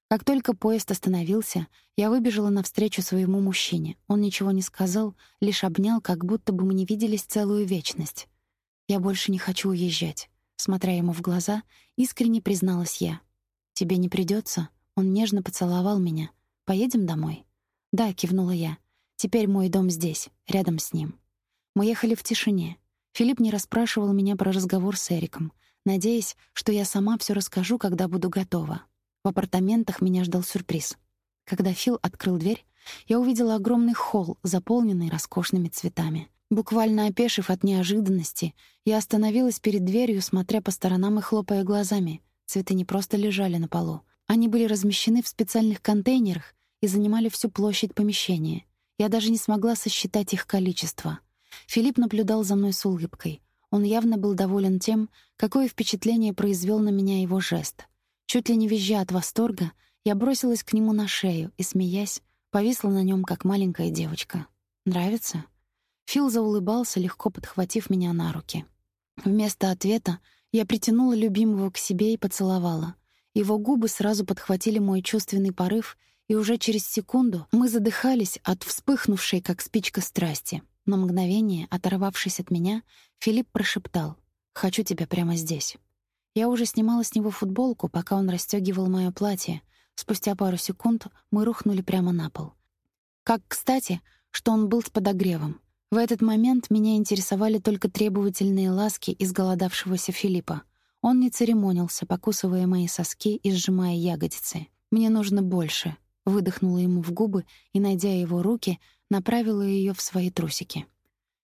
Как только поезд остановился, я выбежала навстречу своему мужчине. Он ничего не сказал, лишь обнял, как будто бы мы не виделись целую вечность. «Я больше не хочу уезжать», — смотря ему в глаза, искренне призналась я. «Тебе не придется? Он нежно поцеловал меня. «Поедем домой?» «Да», — кивнула я. «Теперь мой дом здесь, рядом с ним». Мы ехали в тишине. Филипп не расспрашивал меня про разговор с Эриком, надеясь, что я сама все расскажу, когда буду готова. В апартаментах меня ждал сюрприз. Когда Фил открыл дверь, я увидела огромный холл, заполненный роскошными цветами. Буквально опешив от неожиданности, я остановилась перед дверью, смотря по сторонам и хлопая глазами. Цветы не просто лежали на полу. Они были размещены в специальных контейнерах и занимали всю площадь помещения. Я даже не смогла сосчитать их количество. Филипп наблюдал за мной с улыбкой. Он явно был доволен тем, какое впечатление произвел на меня его жест. Чуть ли не визжа от восторга, я бросилась к нему на шею и, смеясь, повисла на нем, как маленькая девочка. «Нравится?» Фил заулыбался, легко подхватив меня на руки. Вместо ответа я притянула любимого к себе и поцеловала. Его губы сразу подхватили мой чувственный порыв, и уже через секунду мы задыхались от вспыхнувшей, как спичка страсти. Но мгновение, оторвавшись от меня, Филипп прошептал «Хочу тебя прямо здесь». Я уже снимала с него футболку, пока он расстёгивал моё платье. Спустя пару секунд мы рухнули прямо на пол. Как кстати, что он был с подогревом. В этот момент меня интересовали только требовательные ласки изголодавшегося Филиппа. Он не церемонился, покусывая мои соски и сжимая ягодицы. «Мне нужно больше», — выдохнула ему в губы и, найдя его руки, направила её в свои трусики.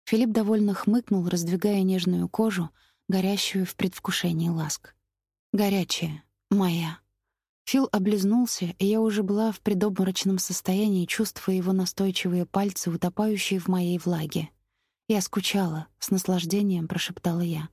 Филипп довольно хмыкнул, раздвигая нежную кожу, горящую в предвкушении ласк. «Горячая. Моя». Фил облизнулся, и я уже была в предобморочном состоянии, чувствуя его настойчивые пальцы, утопающие в моей влаге. «Я скучала», — с наслаждением прошептала я.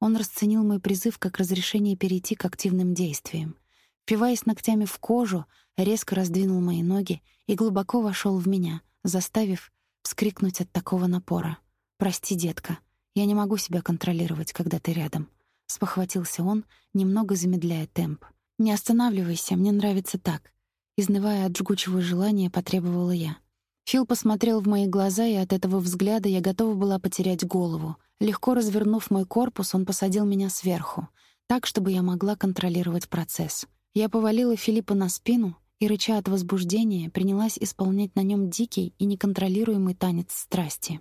Он расценил мой призыв как разрешение перейти к активным действиям. Впиваясь ногтями в кожу, резко раздвинул мои ноги и глубоко вошел в меня, заставив вскрикнуть от такого напора. «Прости, детка, я не могу себя контролировать, когда ты рядом», — спохватился он, немного замедляя темп. «Не останавливайся, мне нравится так», — изнывая от жгучего желания, потребовала я. Фил посмотрел в мои глаза, и от этого взгляда я готова была потерять голову. Легко развернув мой корпус, он посадил меня сверху, так, чтобы я могла контролировать процесс. Я повалила Филиппа на спину и, рыча от возбуждения, принялась исполнять на нем дикий и неконтролируемый танец страсти.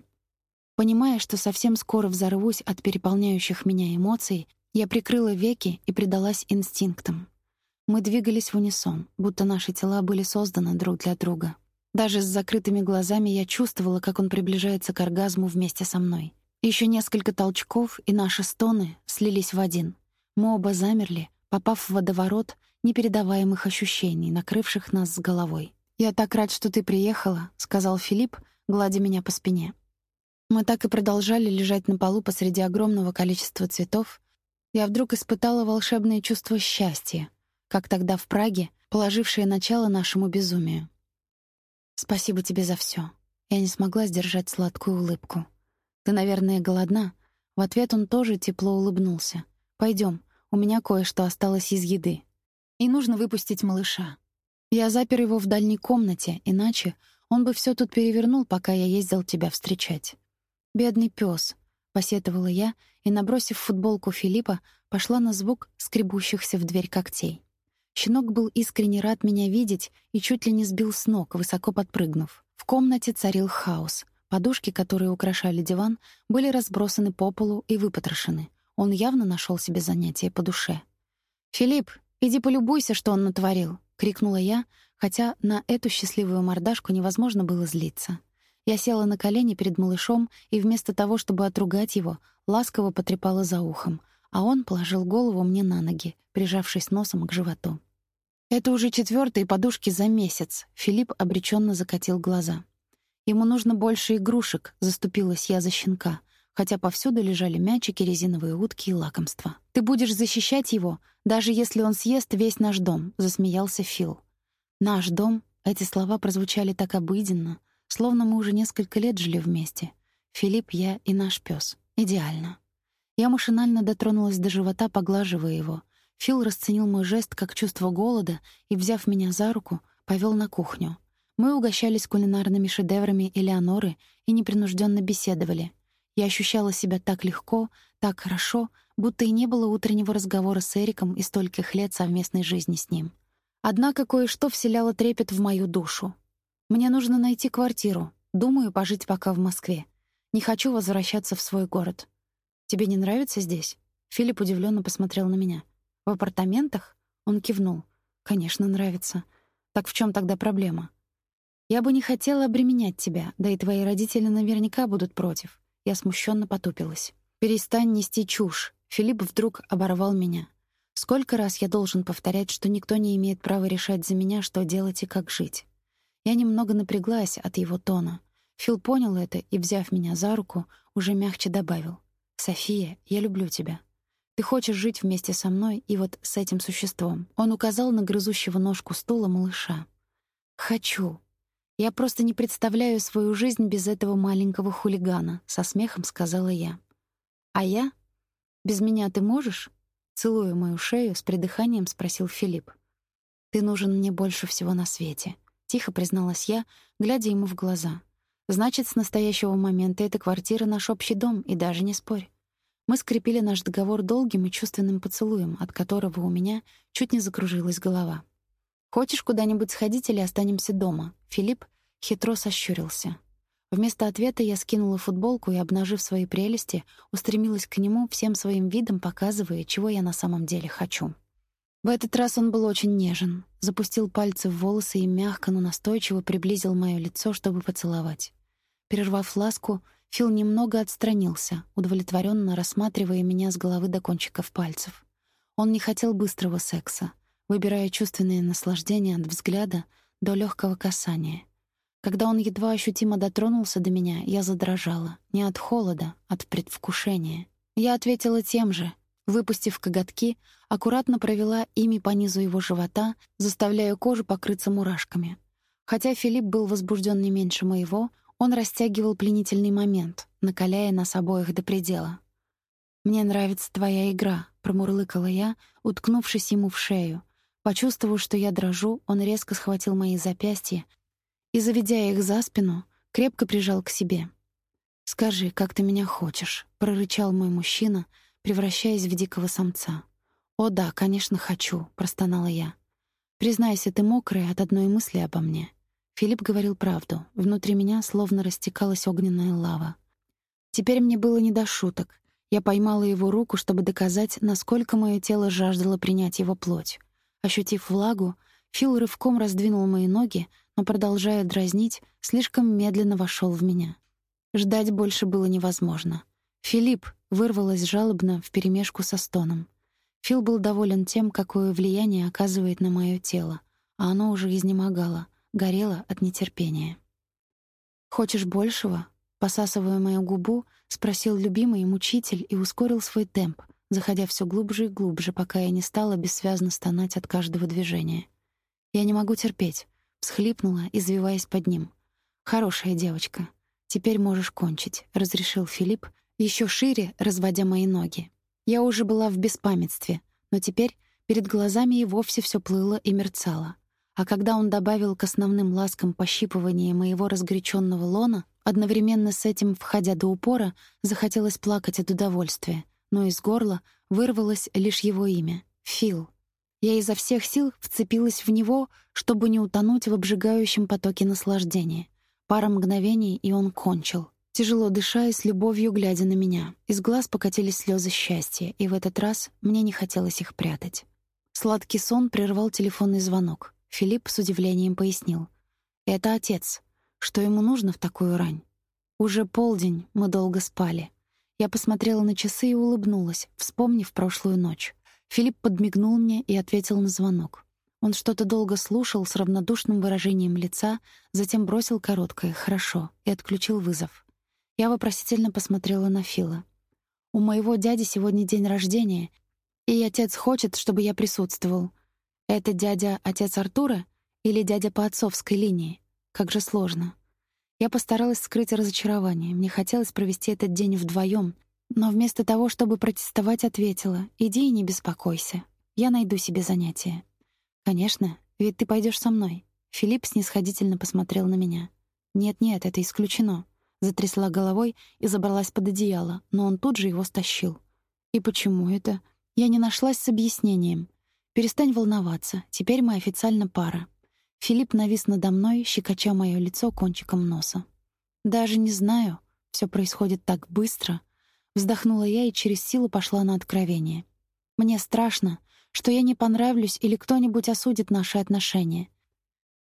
Понимая, что совсем скоро взорвусь от переполняющих меня эмоций, я прикрыла веки и предалась инстинктам. Мы двигались в унисон, будто наши тела были созданы друг для друга. Даже с закрытыми глазами я чувствовала, как он приближается к оргазму вместе со мной. Еще несколько толчков, и наши стоны слились в один. Мы оба замерли, попав в водоворот непередаваемых ощущений, накрывших нас с головой. «Я так рад, что ты приехала», — сказал Филипп, гладя меня по спине. Мы так и продолжали лежать на полу посреди огромного количества цветов. Я вдруг испытала волшебное чувство счастья, как тогда в Праге, положившее начало нашему безумию. «Спасибо тебе за все. Я не смогла сдержать сладкую улыбку. «Ты, наверное, голодна?» В ответ он тоже тепло улыбнулся. Пойдем, у меня кое-что осталось из еды и нужно выпустить малыша. Я запер его в дальней комнате, иначе он бы все тут перевернул, пока я ездил тебя встречать. Бедный пес, посетовала я и, набросив футболку Филиппа, пошла на звук скребущихся в дверь когтей. Щенок был искренне рад меня видеть и чуть ли не сбил с ног, высоко подпрыгнув. В комнате царил хаос. Подушки, которые украшали диван, были разбросаны по полу и выпотрошены. Он явно нашел себе занятие по душе. «Филипп, «Иди полюбуйся, что он натворил!» — крикнула я, хотя на эту счастливую мордашку невозможно было злиться. Я села на колени перед малышом и вместо того, чтобы отругать его, ласково потрепала за ухом, а он положил голову мне на ноги, прижавшись носом к животу. «Это уже четвертые подушки за месяц», — Филипп обреченно закатил глаза. «Ему нужно больше игрушек», — заступилась я за щенка хотя повсюду лежали мячики, резиновые утки и лакомства. «Ты будешь защищать его, даже если он съест весь наш дом», — засмеялся Фил. «Наш дом» — эти слова прозвучали так обыденно, словно мы уже несколько лет жили вместе. Филипп, я и наш пес. Идеально. Я машинально дотронулась до живота, поглаживая его. Фил расценил мой жест как чувство голода и, взяв меня за руку, повел на кухню. Мы угощались кулинарными шедеврами Элеоноры и непринужденно беседовали. Я ощущала себя так легко, так хорошо, будто и не было утреннего разговора с Эриком и стольких лет совместной жизни с ним. Однако кое-что вселяло трепет в мою душу. Мне нужно найти квартиру. Думаю, пожить пока в Москве. Не хочу возвращаться в свой город. Тебе не нравится здесь? Филипп удивленно посмотрел на меня. В апартаментах? Он кивнул. Конечно, нравится. Так в чем тогда проблема? Я бы не хотела обременять тебя, да и твои родители наверняка будут против. Я смущенно потупилась. Перестань нести чушь. Филипп вдруг оборвал меня. Сколько раз я должен повторять, что никто не имеет права решать за меня, что делать и как жить? Я немного напряглась от его тона. Фил понял это и, взяв меня за руку, уже мягче добавил: "София, я люблю тебя. Ты хочешь жить вместе со мной и вот с этим существом". Он указал на грызущего ножку стула малыша. "Хочу. Я просто не представляю свою жизнь без этого маленького хулигана", со смехом сказала я. "А я? Без меня ты можешь?" Целуя мою шею, с придыханием спросил Филипп. «Ты нужен мне больше всего на свете», — тихо призналась я, глядя ему в глаза. «Значит, с настоящего момента эта квартира — наш общий дом, и даже не спорь». Мы скрепили наш договор долгим и чувственным поцелуем, от которого у меня чуть не закружилась голова. «Хочешь куда-нибудь сходить или останемся дома?» Филипп хитро сощурился. Вместо ответа я скинула футболку и, обнажив свои прелести, устремилась к нему всем своим видом, показывая, чего я на самом деле хочу. В этот раз он был очень нежен, запустил пальцы в волосы и мягко, но настойчиво приблизил моё лицо, чтобы поцеловать. Прервав ласку, Фил немного отстранился, удовлетворенно рассматривая меня с головы до кончиков пальцев. Он не хотел быстрого секса, выбирая чувственное наслаждение от взгляда до легкого касания — когда он едва ощутимо дотронулся до меня, я задрожала. Не от холода, от предвкушения. Я ответила тем же. Выпустив коготки, аккуратно провела ими по низу его живота, заставляя кожу покрыться мурашками. Хотя Филипп был возбужден не меньше моего, он растягивал пленительный момент, накаляя нас обоих до предела. «Мне нравится твоя игра», — промурлыкала я, уткнувшись ему в шею. Почувствовав, что я дрожу, он резко схватил мои запястья, и, заведя их за спину, крепко прижал к себе. «Скажи, как ты меня хочешь», — прорычал мой мужчина, превращаясь в дикого самца. «О да, конечно, хочу», — простонала я. «Признайся, ты мокрая от одной мысли обо мне». Филипп говорил правду. Внутри меня словно растекалась огненная лава. Теперь мне было не до шуток. Я поймала его руку, чтобы доказать, насколько мое тело жаждало принять его плоть. Ощутив влагу, Фил рывком раздвинул мои ноги, но, продолжая дразнить, слишком медленно вошел в меня. Ждать больше было невозможно. «Филипп!» — вырвалось жалобно вперемешку со стоном. Фил был доволен тем, какое влияние оказывает на мое тело, а оно уже изнемогало, горело от нетерпения. «Хочешь большего?» — посасывая мою губу, спросил любимый мучитель и ускорил свой темп, заходя все глубже и глубже, пока я не стала бессвязно стонать от каждого движения. «Я не могу терпеть всхлипнула, извиваясь под ним. «Хорошая девочка. Теперь можешь кончить», — разрешил Филипп, еще шире разводя мои ноги. Я уже была в беспамятстве, но теперь перед глазами и вовсе все плыло и мерцало. А когда он добавил к основным ласкам пощипывания моего разгоряченного лона, одновременно с этим, входя до упора, захотелось плакать от удовольствия, но из горла вырвалось лишь его имя — Фил. Я изо всех сил вцепилась в него, чтобы не утонуть в обжигающем потоке наслаждения. Пара мгновений, и он кончил. Тяжело дыша и с любовью глядя на меня. Из глаз покатились слезы счастья, и в этот раз мне не хотелось их прятать. Сладкий сон прервал телефонный звонок. Филипп с удивлением пояснил. «Это отец. Что ему нужно в такую рань?» Уже полдень, мы долго спали. Я посмотрела на часы и улыбнулась, вспомнив прошлую ночь. Филипп подмигнул мне и ответил на звонок. Он что-то долго слушал с равнодушным выражением лица, затем бросил короткое «хорошо» и отключил вызов. Я вопросительно посмотрела на Фила. «У моего дяди сегодня день рождения, и отец хочет, чтобы я присутствовал. Это дядя отец Артура или дядя по отцовской линии? Как же сложно». Я постаралась скрыть разочарование. Мне хотелось провести этот день вдвоем, но вместо того, чтобы протестовать, ответила: "Иди и не беспокойся. Я найду себе занятие". "Конечно, ведь ты пойдешь со мной". Филипп снисходительно посмотрел на меня. "Нет-нет, это исключено". Затрясла головой и забралась под одеяло, но он тут же его стащил. "И почему это?" Я не нашлась с объяснением. «Перестань волноваться, теперь мы официально пара». Филипп навис надо мной, щекоча моё лицо кончиком носа. «Даже не знаю, все происходит так быстро». Вздохнула я и через силу пошла на откровение. «Мне страшно, что я не понравлюсь или кто-нибудь осудит наши отношения.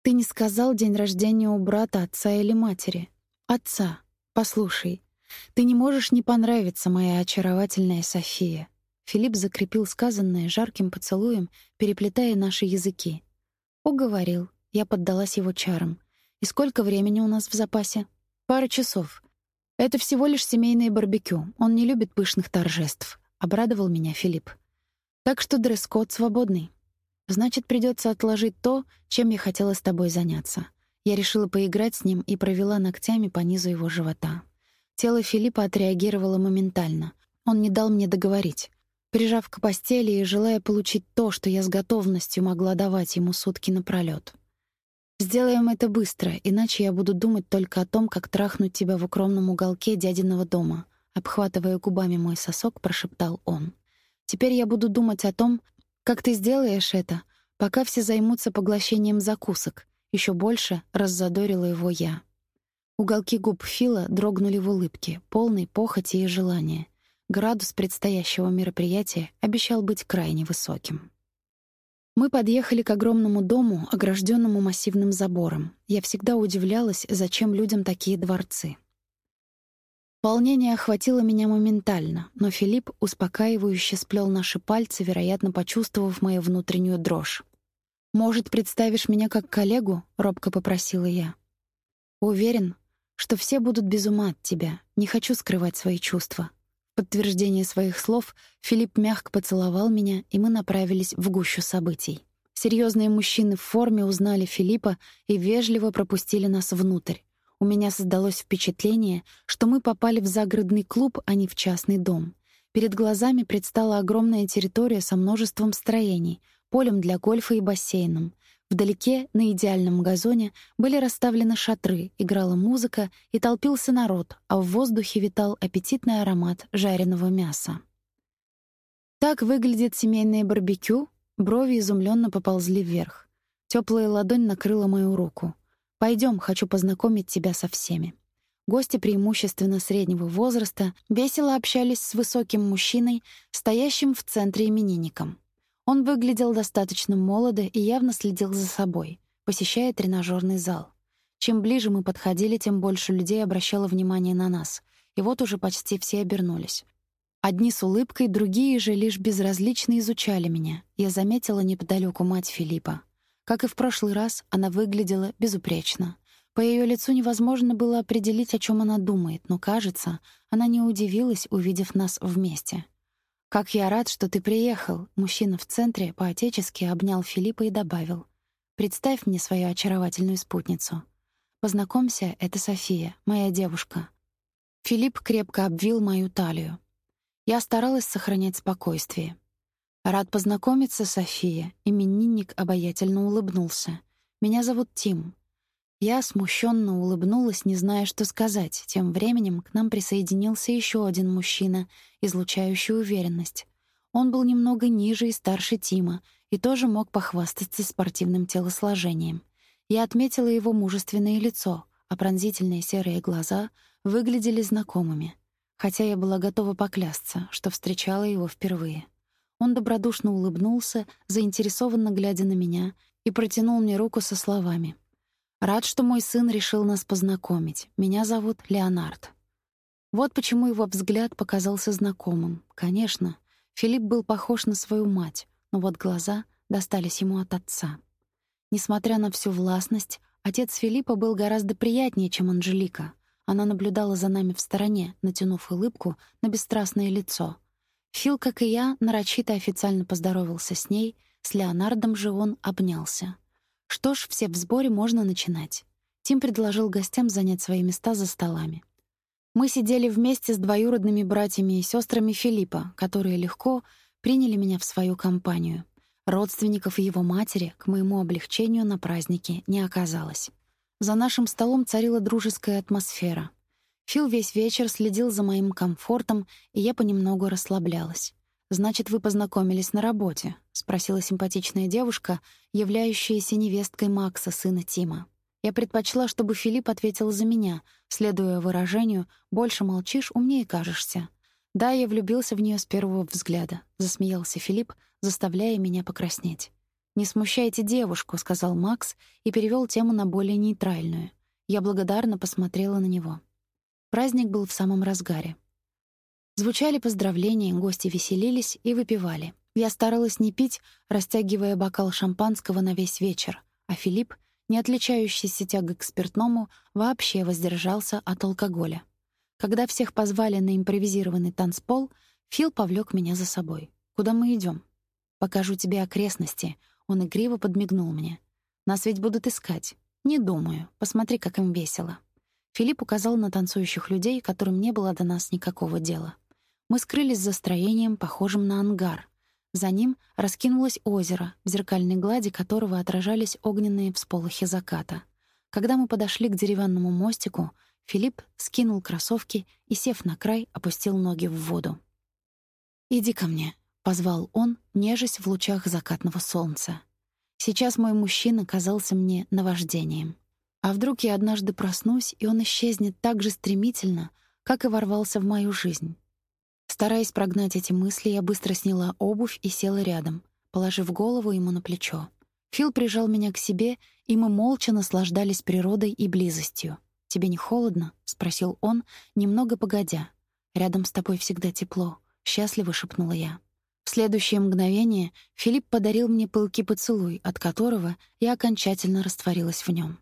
Ты не сказал день рождения у брата, отца или матери. Отца. Послушай, ты не можешь не понравиться, моя очаровательная София. Филипп закрепил сказанное жарким поцелуем, переплетая наши языки. Уговорил. Я поддалась его чарам. И сколько времени у нас в запасе? Пара часов. Это всего лишь семейное барбекю. Он не любит пышных торжеств, обрадовал меня Филипп. Так что дресс-код свободный. Значит, придется отложить то, чем я хотела с тобой заняться. Я решила поиграть с ним и провела ногтями по низу его живота. Тело Филиппа отреагировало моментально. Он не дал мне договорить. Прижав к постели и желая получить то, что я с готовностью могла давать ему сутки напролёт. «Сделаем это быстро, иначе я буду думать только о том, как трахнуть тебя в укромном уголке дядиного дома», обхватывая губами мой сосок, прошептал он. «Теперь я буду думать о том, как ты сделаешь это, пока все займутся поглощением закусок». Еще больше раззадорила его я. Уголки губ Фила дрогнули в улыбке, полной похоти и желания. Градус предстоящего мероприятия обещал быть крайне высоким. Мы подъехали к огромному дому, огражденному массивным забором. Я всегда удивлялась, зачем людям такие дворцы. Волнение охватило меня моментально, но Филипп успокаивающе сплел наши пальцы, вероятно, почувствовав мою внутреннюю дрожь. «Может, представишь меня как коллегу?» — робко попросила я. «Уверен, что все будут без ума от тебя. Не хочу скрывать свои чувства подтверждение своих слов Филипп мягко поцеловал меня, и мы направились в гущу событий. Серьезные мужчины в форме узнали Филиппа и вежливо пропустили нас внутрь. У меня создалось впечатление, что мы попали в загородный клуб, а не в частный дом. Перед глазами предстала огромная территория со множеством строений, полем для гольфа и бассейном. Вдалеке, на идеальном газоне, были расставлены шатры, играла музыка и толпился народ, а в воздухе витал аппетитный аромат жареного мяса. Так выглядит семейное барбекю. Брови изумленно поползли вверх. Теплая ладонь накрыла мою руку. Пойдем, хочу познакомить тебя со всеми. Гости преимущественно среднего возраста весело общались с высоким мужчиной, стоящим в центре именинником. Он выглядел достаточно молодо и явно следил за собой, посещая тренажерный зал. Чем ближе мы подходили, тем больше людей обращало внимание на нас. И вот уже почти все обернулись. Одни с улыбкой, другие же лишь безразлично изучали меня. Я заметила неподалеку мать Филиппа. Как и в прошлый раз, она выглядела безупречно. По ее лицу невозможно было определить, о чем она думает, но, кажется, она не удивилась, увидев нас вместе. «Как я рад, что ты приехал!» Мужчина в центре по-отечески обнял Филиппа и добавил. «Представь мне свою очаровательную спутницу. Познакомься, это София, моя девушка». Филипп крепко обвил мою талию. Я старалась сохранять спокойствие. «Рад познакомиться, София», — именинник обаятельно улыбнулся. «Меня зовут Тим. Я смущенно улыбнулась, не зная, что сказать. Тем временем к нам присоединился еще один мужчина, излучающий уверенность. Он был немного ниже и старше Тима и тоже мог похвастаться спортивным телосложением. Я отметила его мужественное лицо, а пронзительные серые глаза выглядели знакомыми, хотя я была готова поклясться, что встречала его впервые. Он добродушно улыбнулся, заинтересованно глядя на меня, и протянул мне руку со словами — Рад, что мой сын решил нас познакомить. Меня зовут Леонард. Вот почему его взгляд показался знакомым. Конечно, Филипп был похож на свою мать, но вот глаза достались ему от отца. Несмотря на всю властность, отец Филиппа был гораздо приятнее, чем Анжелика. Она наблюдала за нами в стороне, натянув улыбку на бесстрастное лицо. Фил, как и я, нарочито официально поздоровался с ней, с Леонардом же он обнялся. Что ж, все в сборе, можно начинать. Тим предложил гостям занять свои места за столами. Мы сидели вместе с двоюродными братьями и сестрами Филиппа, которые легко приняли меня в свою компанию. Родственников его матери к моему облегчению на празднике не оказалось. За нашим столом царила дружеская атмосфера. Фил весь вечер следил за моим комфортом, и я понемногу расслаблялась. «Значит, вы познакомились на работе?» — спросила симпатичная девушка, являющаяся невесткой Макса, сына Тима. Я предпочла, чтобы Филипп ответил за меня, следуя выражению «больше молчишь, умнее кажешься». «Да, я влюбился в нее с первого взгляда», — засмеялся Филипп, заставляя меня покраснеть. «Не смущайте девушку», — сказал Макс и перевел тему на более нейтральную. Я благодарно посмотрела на него. Праздник был в самом разгаре. Звучали поздравления, гости веселились и выпивали. Я старалась не пить, растягивая бокал шампанского на весь вечер, а Филипп, не отличающийся тягой к спиртному, вообще воздержался от алкоголя. Когда всех позвали на импровизированный танцпол, Фил повлек меня за собой. «Куда мы идем? «Покажу тебе окрестности», — он игриво подмигнул мне. «Нас ведь будут искать». «Не думаю. Посмотри, как им весело». Филипп указал на танцующих людей, которым не было до нас никакого дела. Мы скрылись за строением, похожим на ангар. За ним раскинулось озеро, в зеркальной глади которого отражались огненные всполохи заката. Когда мы подошли к деревянному мостику, Филипп скинул кроссовки и, сев на край, опустил ноги в воду. «Иди ко мне», — позвал он, нежесть в лучах закатного солнца. Сейчас мой мужчина казался мне наваждением. А вдруг я однажды проснусь, и он исчезнет так же стремительно, как и ворвался в мою жизнь? Стараясь прогнать эти мысли, я быстро сняла обувь и села рядом, положив голову ему на плечо. Фил прижал меня к себе, и мы молча наслаждались природой и близостью. «Тебе не холодно?» — спросил он, немного погодя. «Рядом с тобой всегда тепло», — счастливо шепнула я. В следующее мгновение Филипп подарил мне пылкий поцелуй, от которого я окончательно растворилась в нем.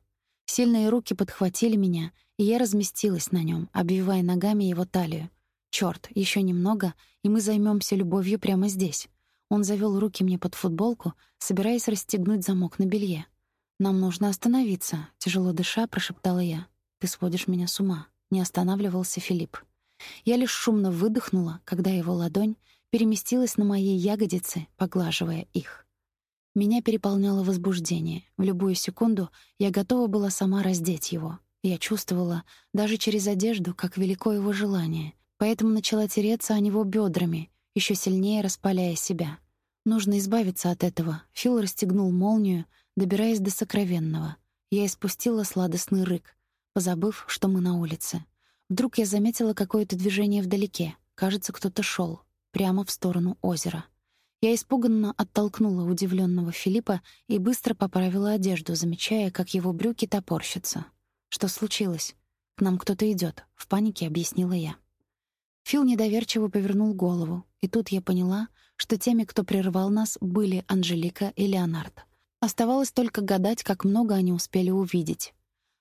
Сильные руки подхватили меня, и я разместилась на нем, обвивая ногами его талию. Чёрт, еще немного, и мы займемся любовью прямо здесь. Он завел руки мне под футболку, собираясь расстегнуть замок на белье. Нам нужно остановиться, тяжело дыша, прошептала я. Ты сводишь меня с ума. Не останавливался Филипп. Я лишь шумно выдохнула, когда его ладонь переместилась на мои ягодицы, поглаживая их. Меня переполняло возбуждение. В любую секунду я готова была сама раздеть его. Я чувствовала даже через одежду, как велико его желание, поэтому начала тереться о него бедрами, еще сильнее распаляя себя. Нужно избавиться от этого. Фил расстегнул молнию, добираясь до сокровенного. Я испустила сладостный рык, позабыв, что мы на улице. Вдруг я заметила какое-то движение вдалеке. Кажется, кто-то шел прямо в сторону озера. Я испуганно оттолкнула удивленного Филиппа и быстро поправила одежду, замечая, как его брюки топорщатся. «Что случилось? К нам кто-то идет, в панике объяснила я. Фил недоверчиво повернул голову, и тут я поняла, что теми, кто прервал нас, были Анжелика и Леонард. Оставалось только гадать, как много они успели увидеть.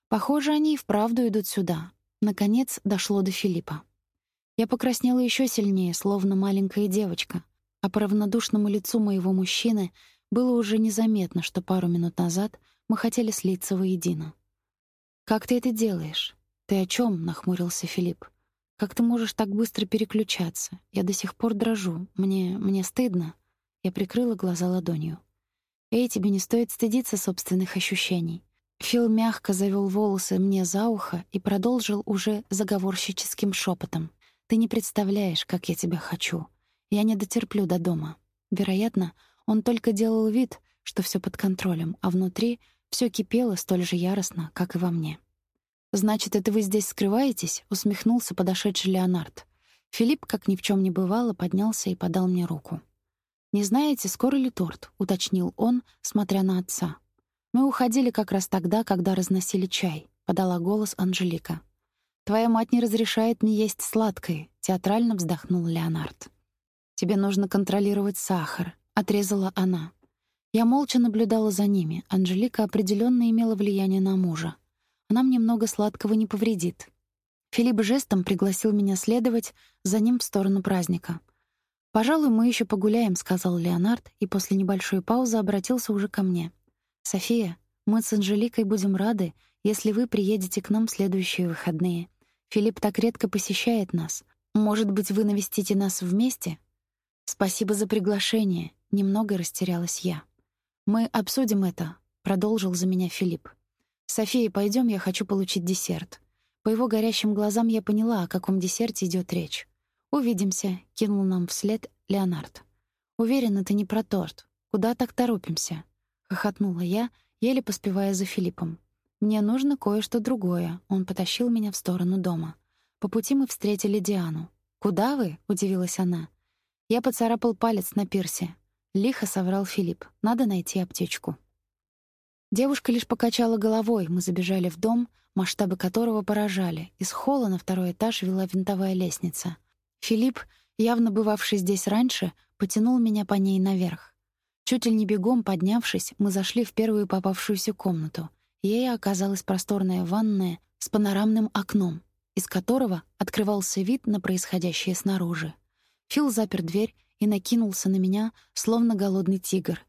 Похоже, они и вправду идут сюда. Наконец дошло до Филиппа. Я покраснела еще сильнее, словно маленькая девочка, а по равнодушному лицу моего мужчины было уже незаметно, что пару минут назад мы хотели слиться воедино. «Как ты это делаешь?» «Ты о чем? нахмурился Филипп. «Как ты можешь так быстро переключаться? Я до сих пор дрожу. Мне... мне стыдно». Я прикрыла глаза ладонью. «Эй, тебе не стоит стыдиться собственных ощущений». Фил мягко завел волосы мне за ухо и продолжил уже заговорщическим шепотом. «Ты не представляешь, как я тебя хочу. Я не дотерплю до дома. Вероятно, он только делал вид, что все под контролем, а внутри все кипело столь же яростно, как и во мне. «Значит, это вы здесь скрываетесь?» — усмехнулся подошедший Леонард. Филипп, как ни в чем не бывало, поднялся и подал мне руку. «Не знаете, скоро ли торт?» — уточнил он, смотря на отца. «Мы уходили как раз тогда, когда разносили чай», — подала голос Анжелика. «Твоя мать не разрешает мне есть сладкое», — театрально вздохнул Леонард. «Тебе нужно контролировать сахар», — отрезала она. Я молча наблюдала за ними. Анжелика определенно имела влияние на мужа. Нам немного сладкого не повредит. Филипп жестом пригласил меня следовать за ним в сторону праздника. «Пожалуй, мы еще погуляем», — сказал Леонард, и после небольшой паузы обратился уже ко мне. «София, мы с Анжеликой будем рады, если вы приедете к нам в следующие выходные. Филипп так редко посещает нас. Может быть, вы навестите нас вместе? Спасибо за приглашение. Немного растерялась я. Мы обсудим это, продолжил за меня Филипп. София, пойдем, я хочу получить десерт. По его горящим глазам я поняла, о каком десерте идет речь. Увидимся, кинул нам вслед Леонард. Уверен, это не про торт. Куда так торопимся? хохотнула я, еле поспевая за Филиппом. Мне нужно кое-что другое. Он потащил меня в сторону дома. По пути мы встретили Диану. «Куда вы?» — удивилась она. Я поцарапал палец на пирсе. Лихо соврал Филипп. «Надо найти аптечку». Девушка лишь покачала головой. Мы забежали в дом, масштабы которого поражали. Из холла на второй этаж вела винтовая лестница. Филипп, явно бывавший здесь раньше, потянул меня по ней наверх. Чуть ли не бегом поднявшись, мы зашли в первую попавшуюся комнату — Ей оказалась просторная ванная с панорамным окном, из которого открывался вид на происходящее снаружи. Фил запер дверь и накинулся на меня, словно голодный тигр.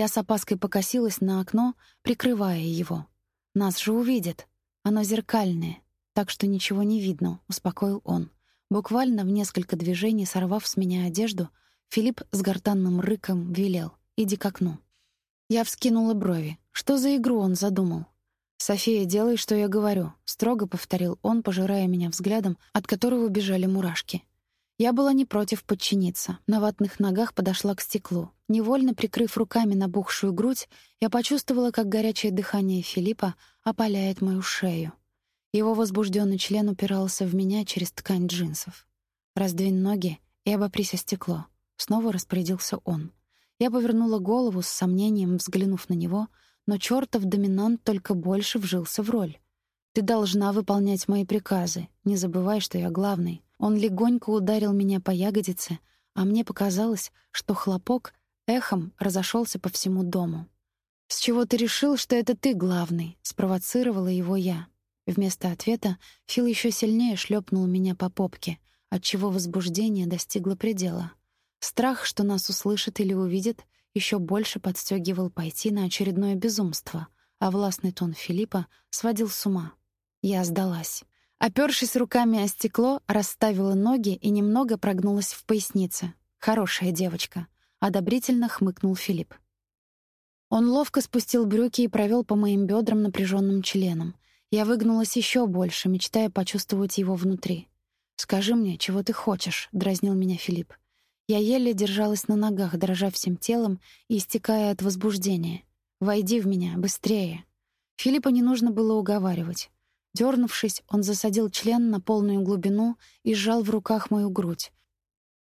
Я с опаской покосилась на окно, прикрывая его. «Нас же увидят. Оно зеркальное, так что ничего не видно», — успокоил он. Буквально в несколько движений, сорвав с меня одежду, Филипп с гортанным рыком велел «Иди к окну». Я вскинула брови. Что за игру он задумал? «София, делай, что я говорю», — строго повторил он, пожирая меня взглядом, от которого бежали мурашки. Я была не против подчиниться. На ватных ногах подошла к стеклу. Невольно прикрыв руками набухшую грудь, я почувствовала, как горячее дыхание Филиппа опаляет мою шею. Его возбужденный член упирался в меня через ткань джинсов. «Раздвинь ноги и обопрись о стекло», — снова распорядился он. Я повернула голову с сомнением, взглянув на него, но чёртов доминант только больше вжился в роль. «Ты должна выполнять мои приказы. Не забывай, что я главный». Он легонько ударил меня по ягодице, а мне показалось, что хлопок эхом разошелся по всему дому. «С чего ты решил, что это ты главный?» — спровоцировала его я. Вместо ответа Фил еще сильнее шлепнул меня по попке, отчего возбуждение достигло предела. Страх, что нас услышат или увидят, еще больше подстегивал пойти на очередное безумство, а властный тон Филиппа сводил с ума. Я сдалась. Опёршись руками о стекло, расставила ноги и немного прогнулась в пояснице. «Хорошая девочка», — одобрительно хмыкнул Филипп. Он ловко спустил брюки и провел по моим бедрам напряженным членом. Я выгнулась еще больше, мечтая почувствовать его внутри. «Скажи мне, чего ты хочешь?» — дразнил меня Филипп. Я еле держалась на ногах, дрожа всем телом и истекая от возбуждения. «Войди в меня, быстрее!» Филиппа не нужно было уговаривать. Дернувшись, он засадил член на полную глубину и сжал в руках мою грудь,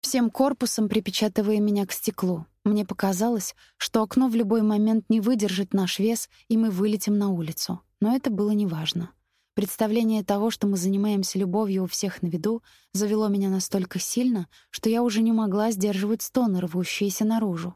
всем корпусом припечатывая меня к стеклу. Мне показалось, что окно в любой момент не выдержит наш вес, и мы вылетим на улицу. Но это было неважно. Представление того, что мы занимаемся любовью у всех на виду, завело меня настолько сильно, что я уже не могла сдерживать стоны, рвущиеся наружу.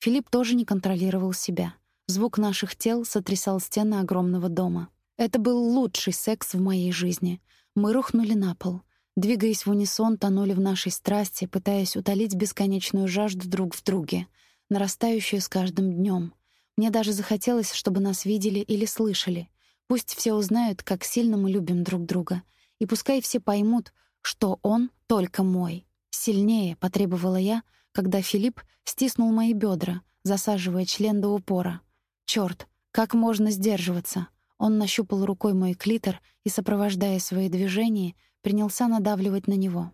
Филипп тоже не контролировал себя. Звук наших тел сотрясал стены огромного дома. Это был лучший секс в моей жизни. Мы рухнули на пол. Двигаясь в унисон, тонули в нашей страсти, пытаясь утолить бесконечную жажду друг в друге, нарастающую с каждым днем. Мне даже захотелось, чтобы нас видели или слышали. Пусть все узнают, как сильно мы любим друг друга, и пускай все поймут, что он только мой. Сильнее потребовала я, когда Филипп стиснул мои бедра, засаживая член до упора. Черт, как можно сдерживаться? Он нащупал рукой мой клитор и, сопровождая свои движения, принялся надавливать на него.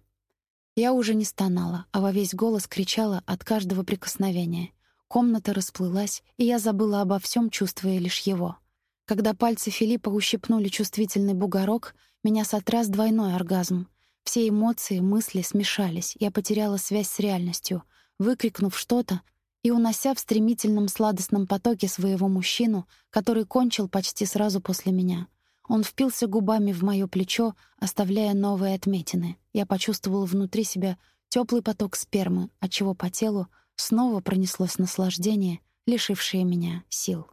Я уже не стонала, а во весь голос кричала от каждого прикосновения. Комната расплылась, и я забыла обо всем, чувствуя лишь его — когда пальцы Филиппа ущипнули чувствительный бугорок, меня сотряс двойной оргазм. Все эмоции, мысли смешались. Я потеряла связь с реальностью, выкрикнув что-то и унося в стремительном сладостном потоке своего мужчину, который кончил почти сразу после меня. Он впился губами в моё плечо, оставляя новые отметины. Я почувствовала внутри себя теплый поток спермы, отчего по телу снова пронеслось наслаждение, лишившее меня сил.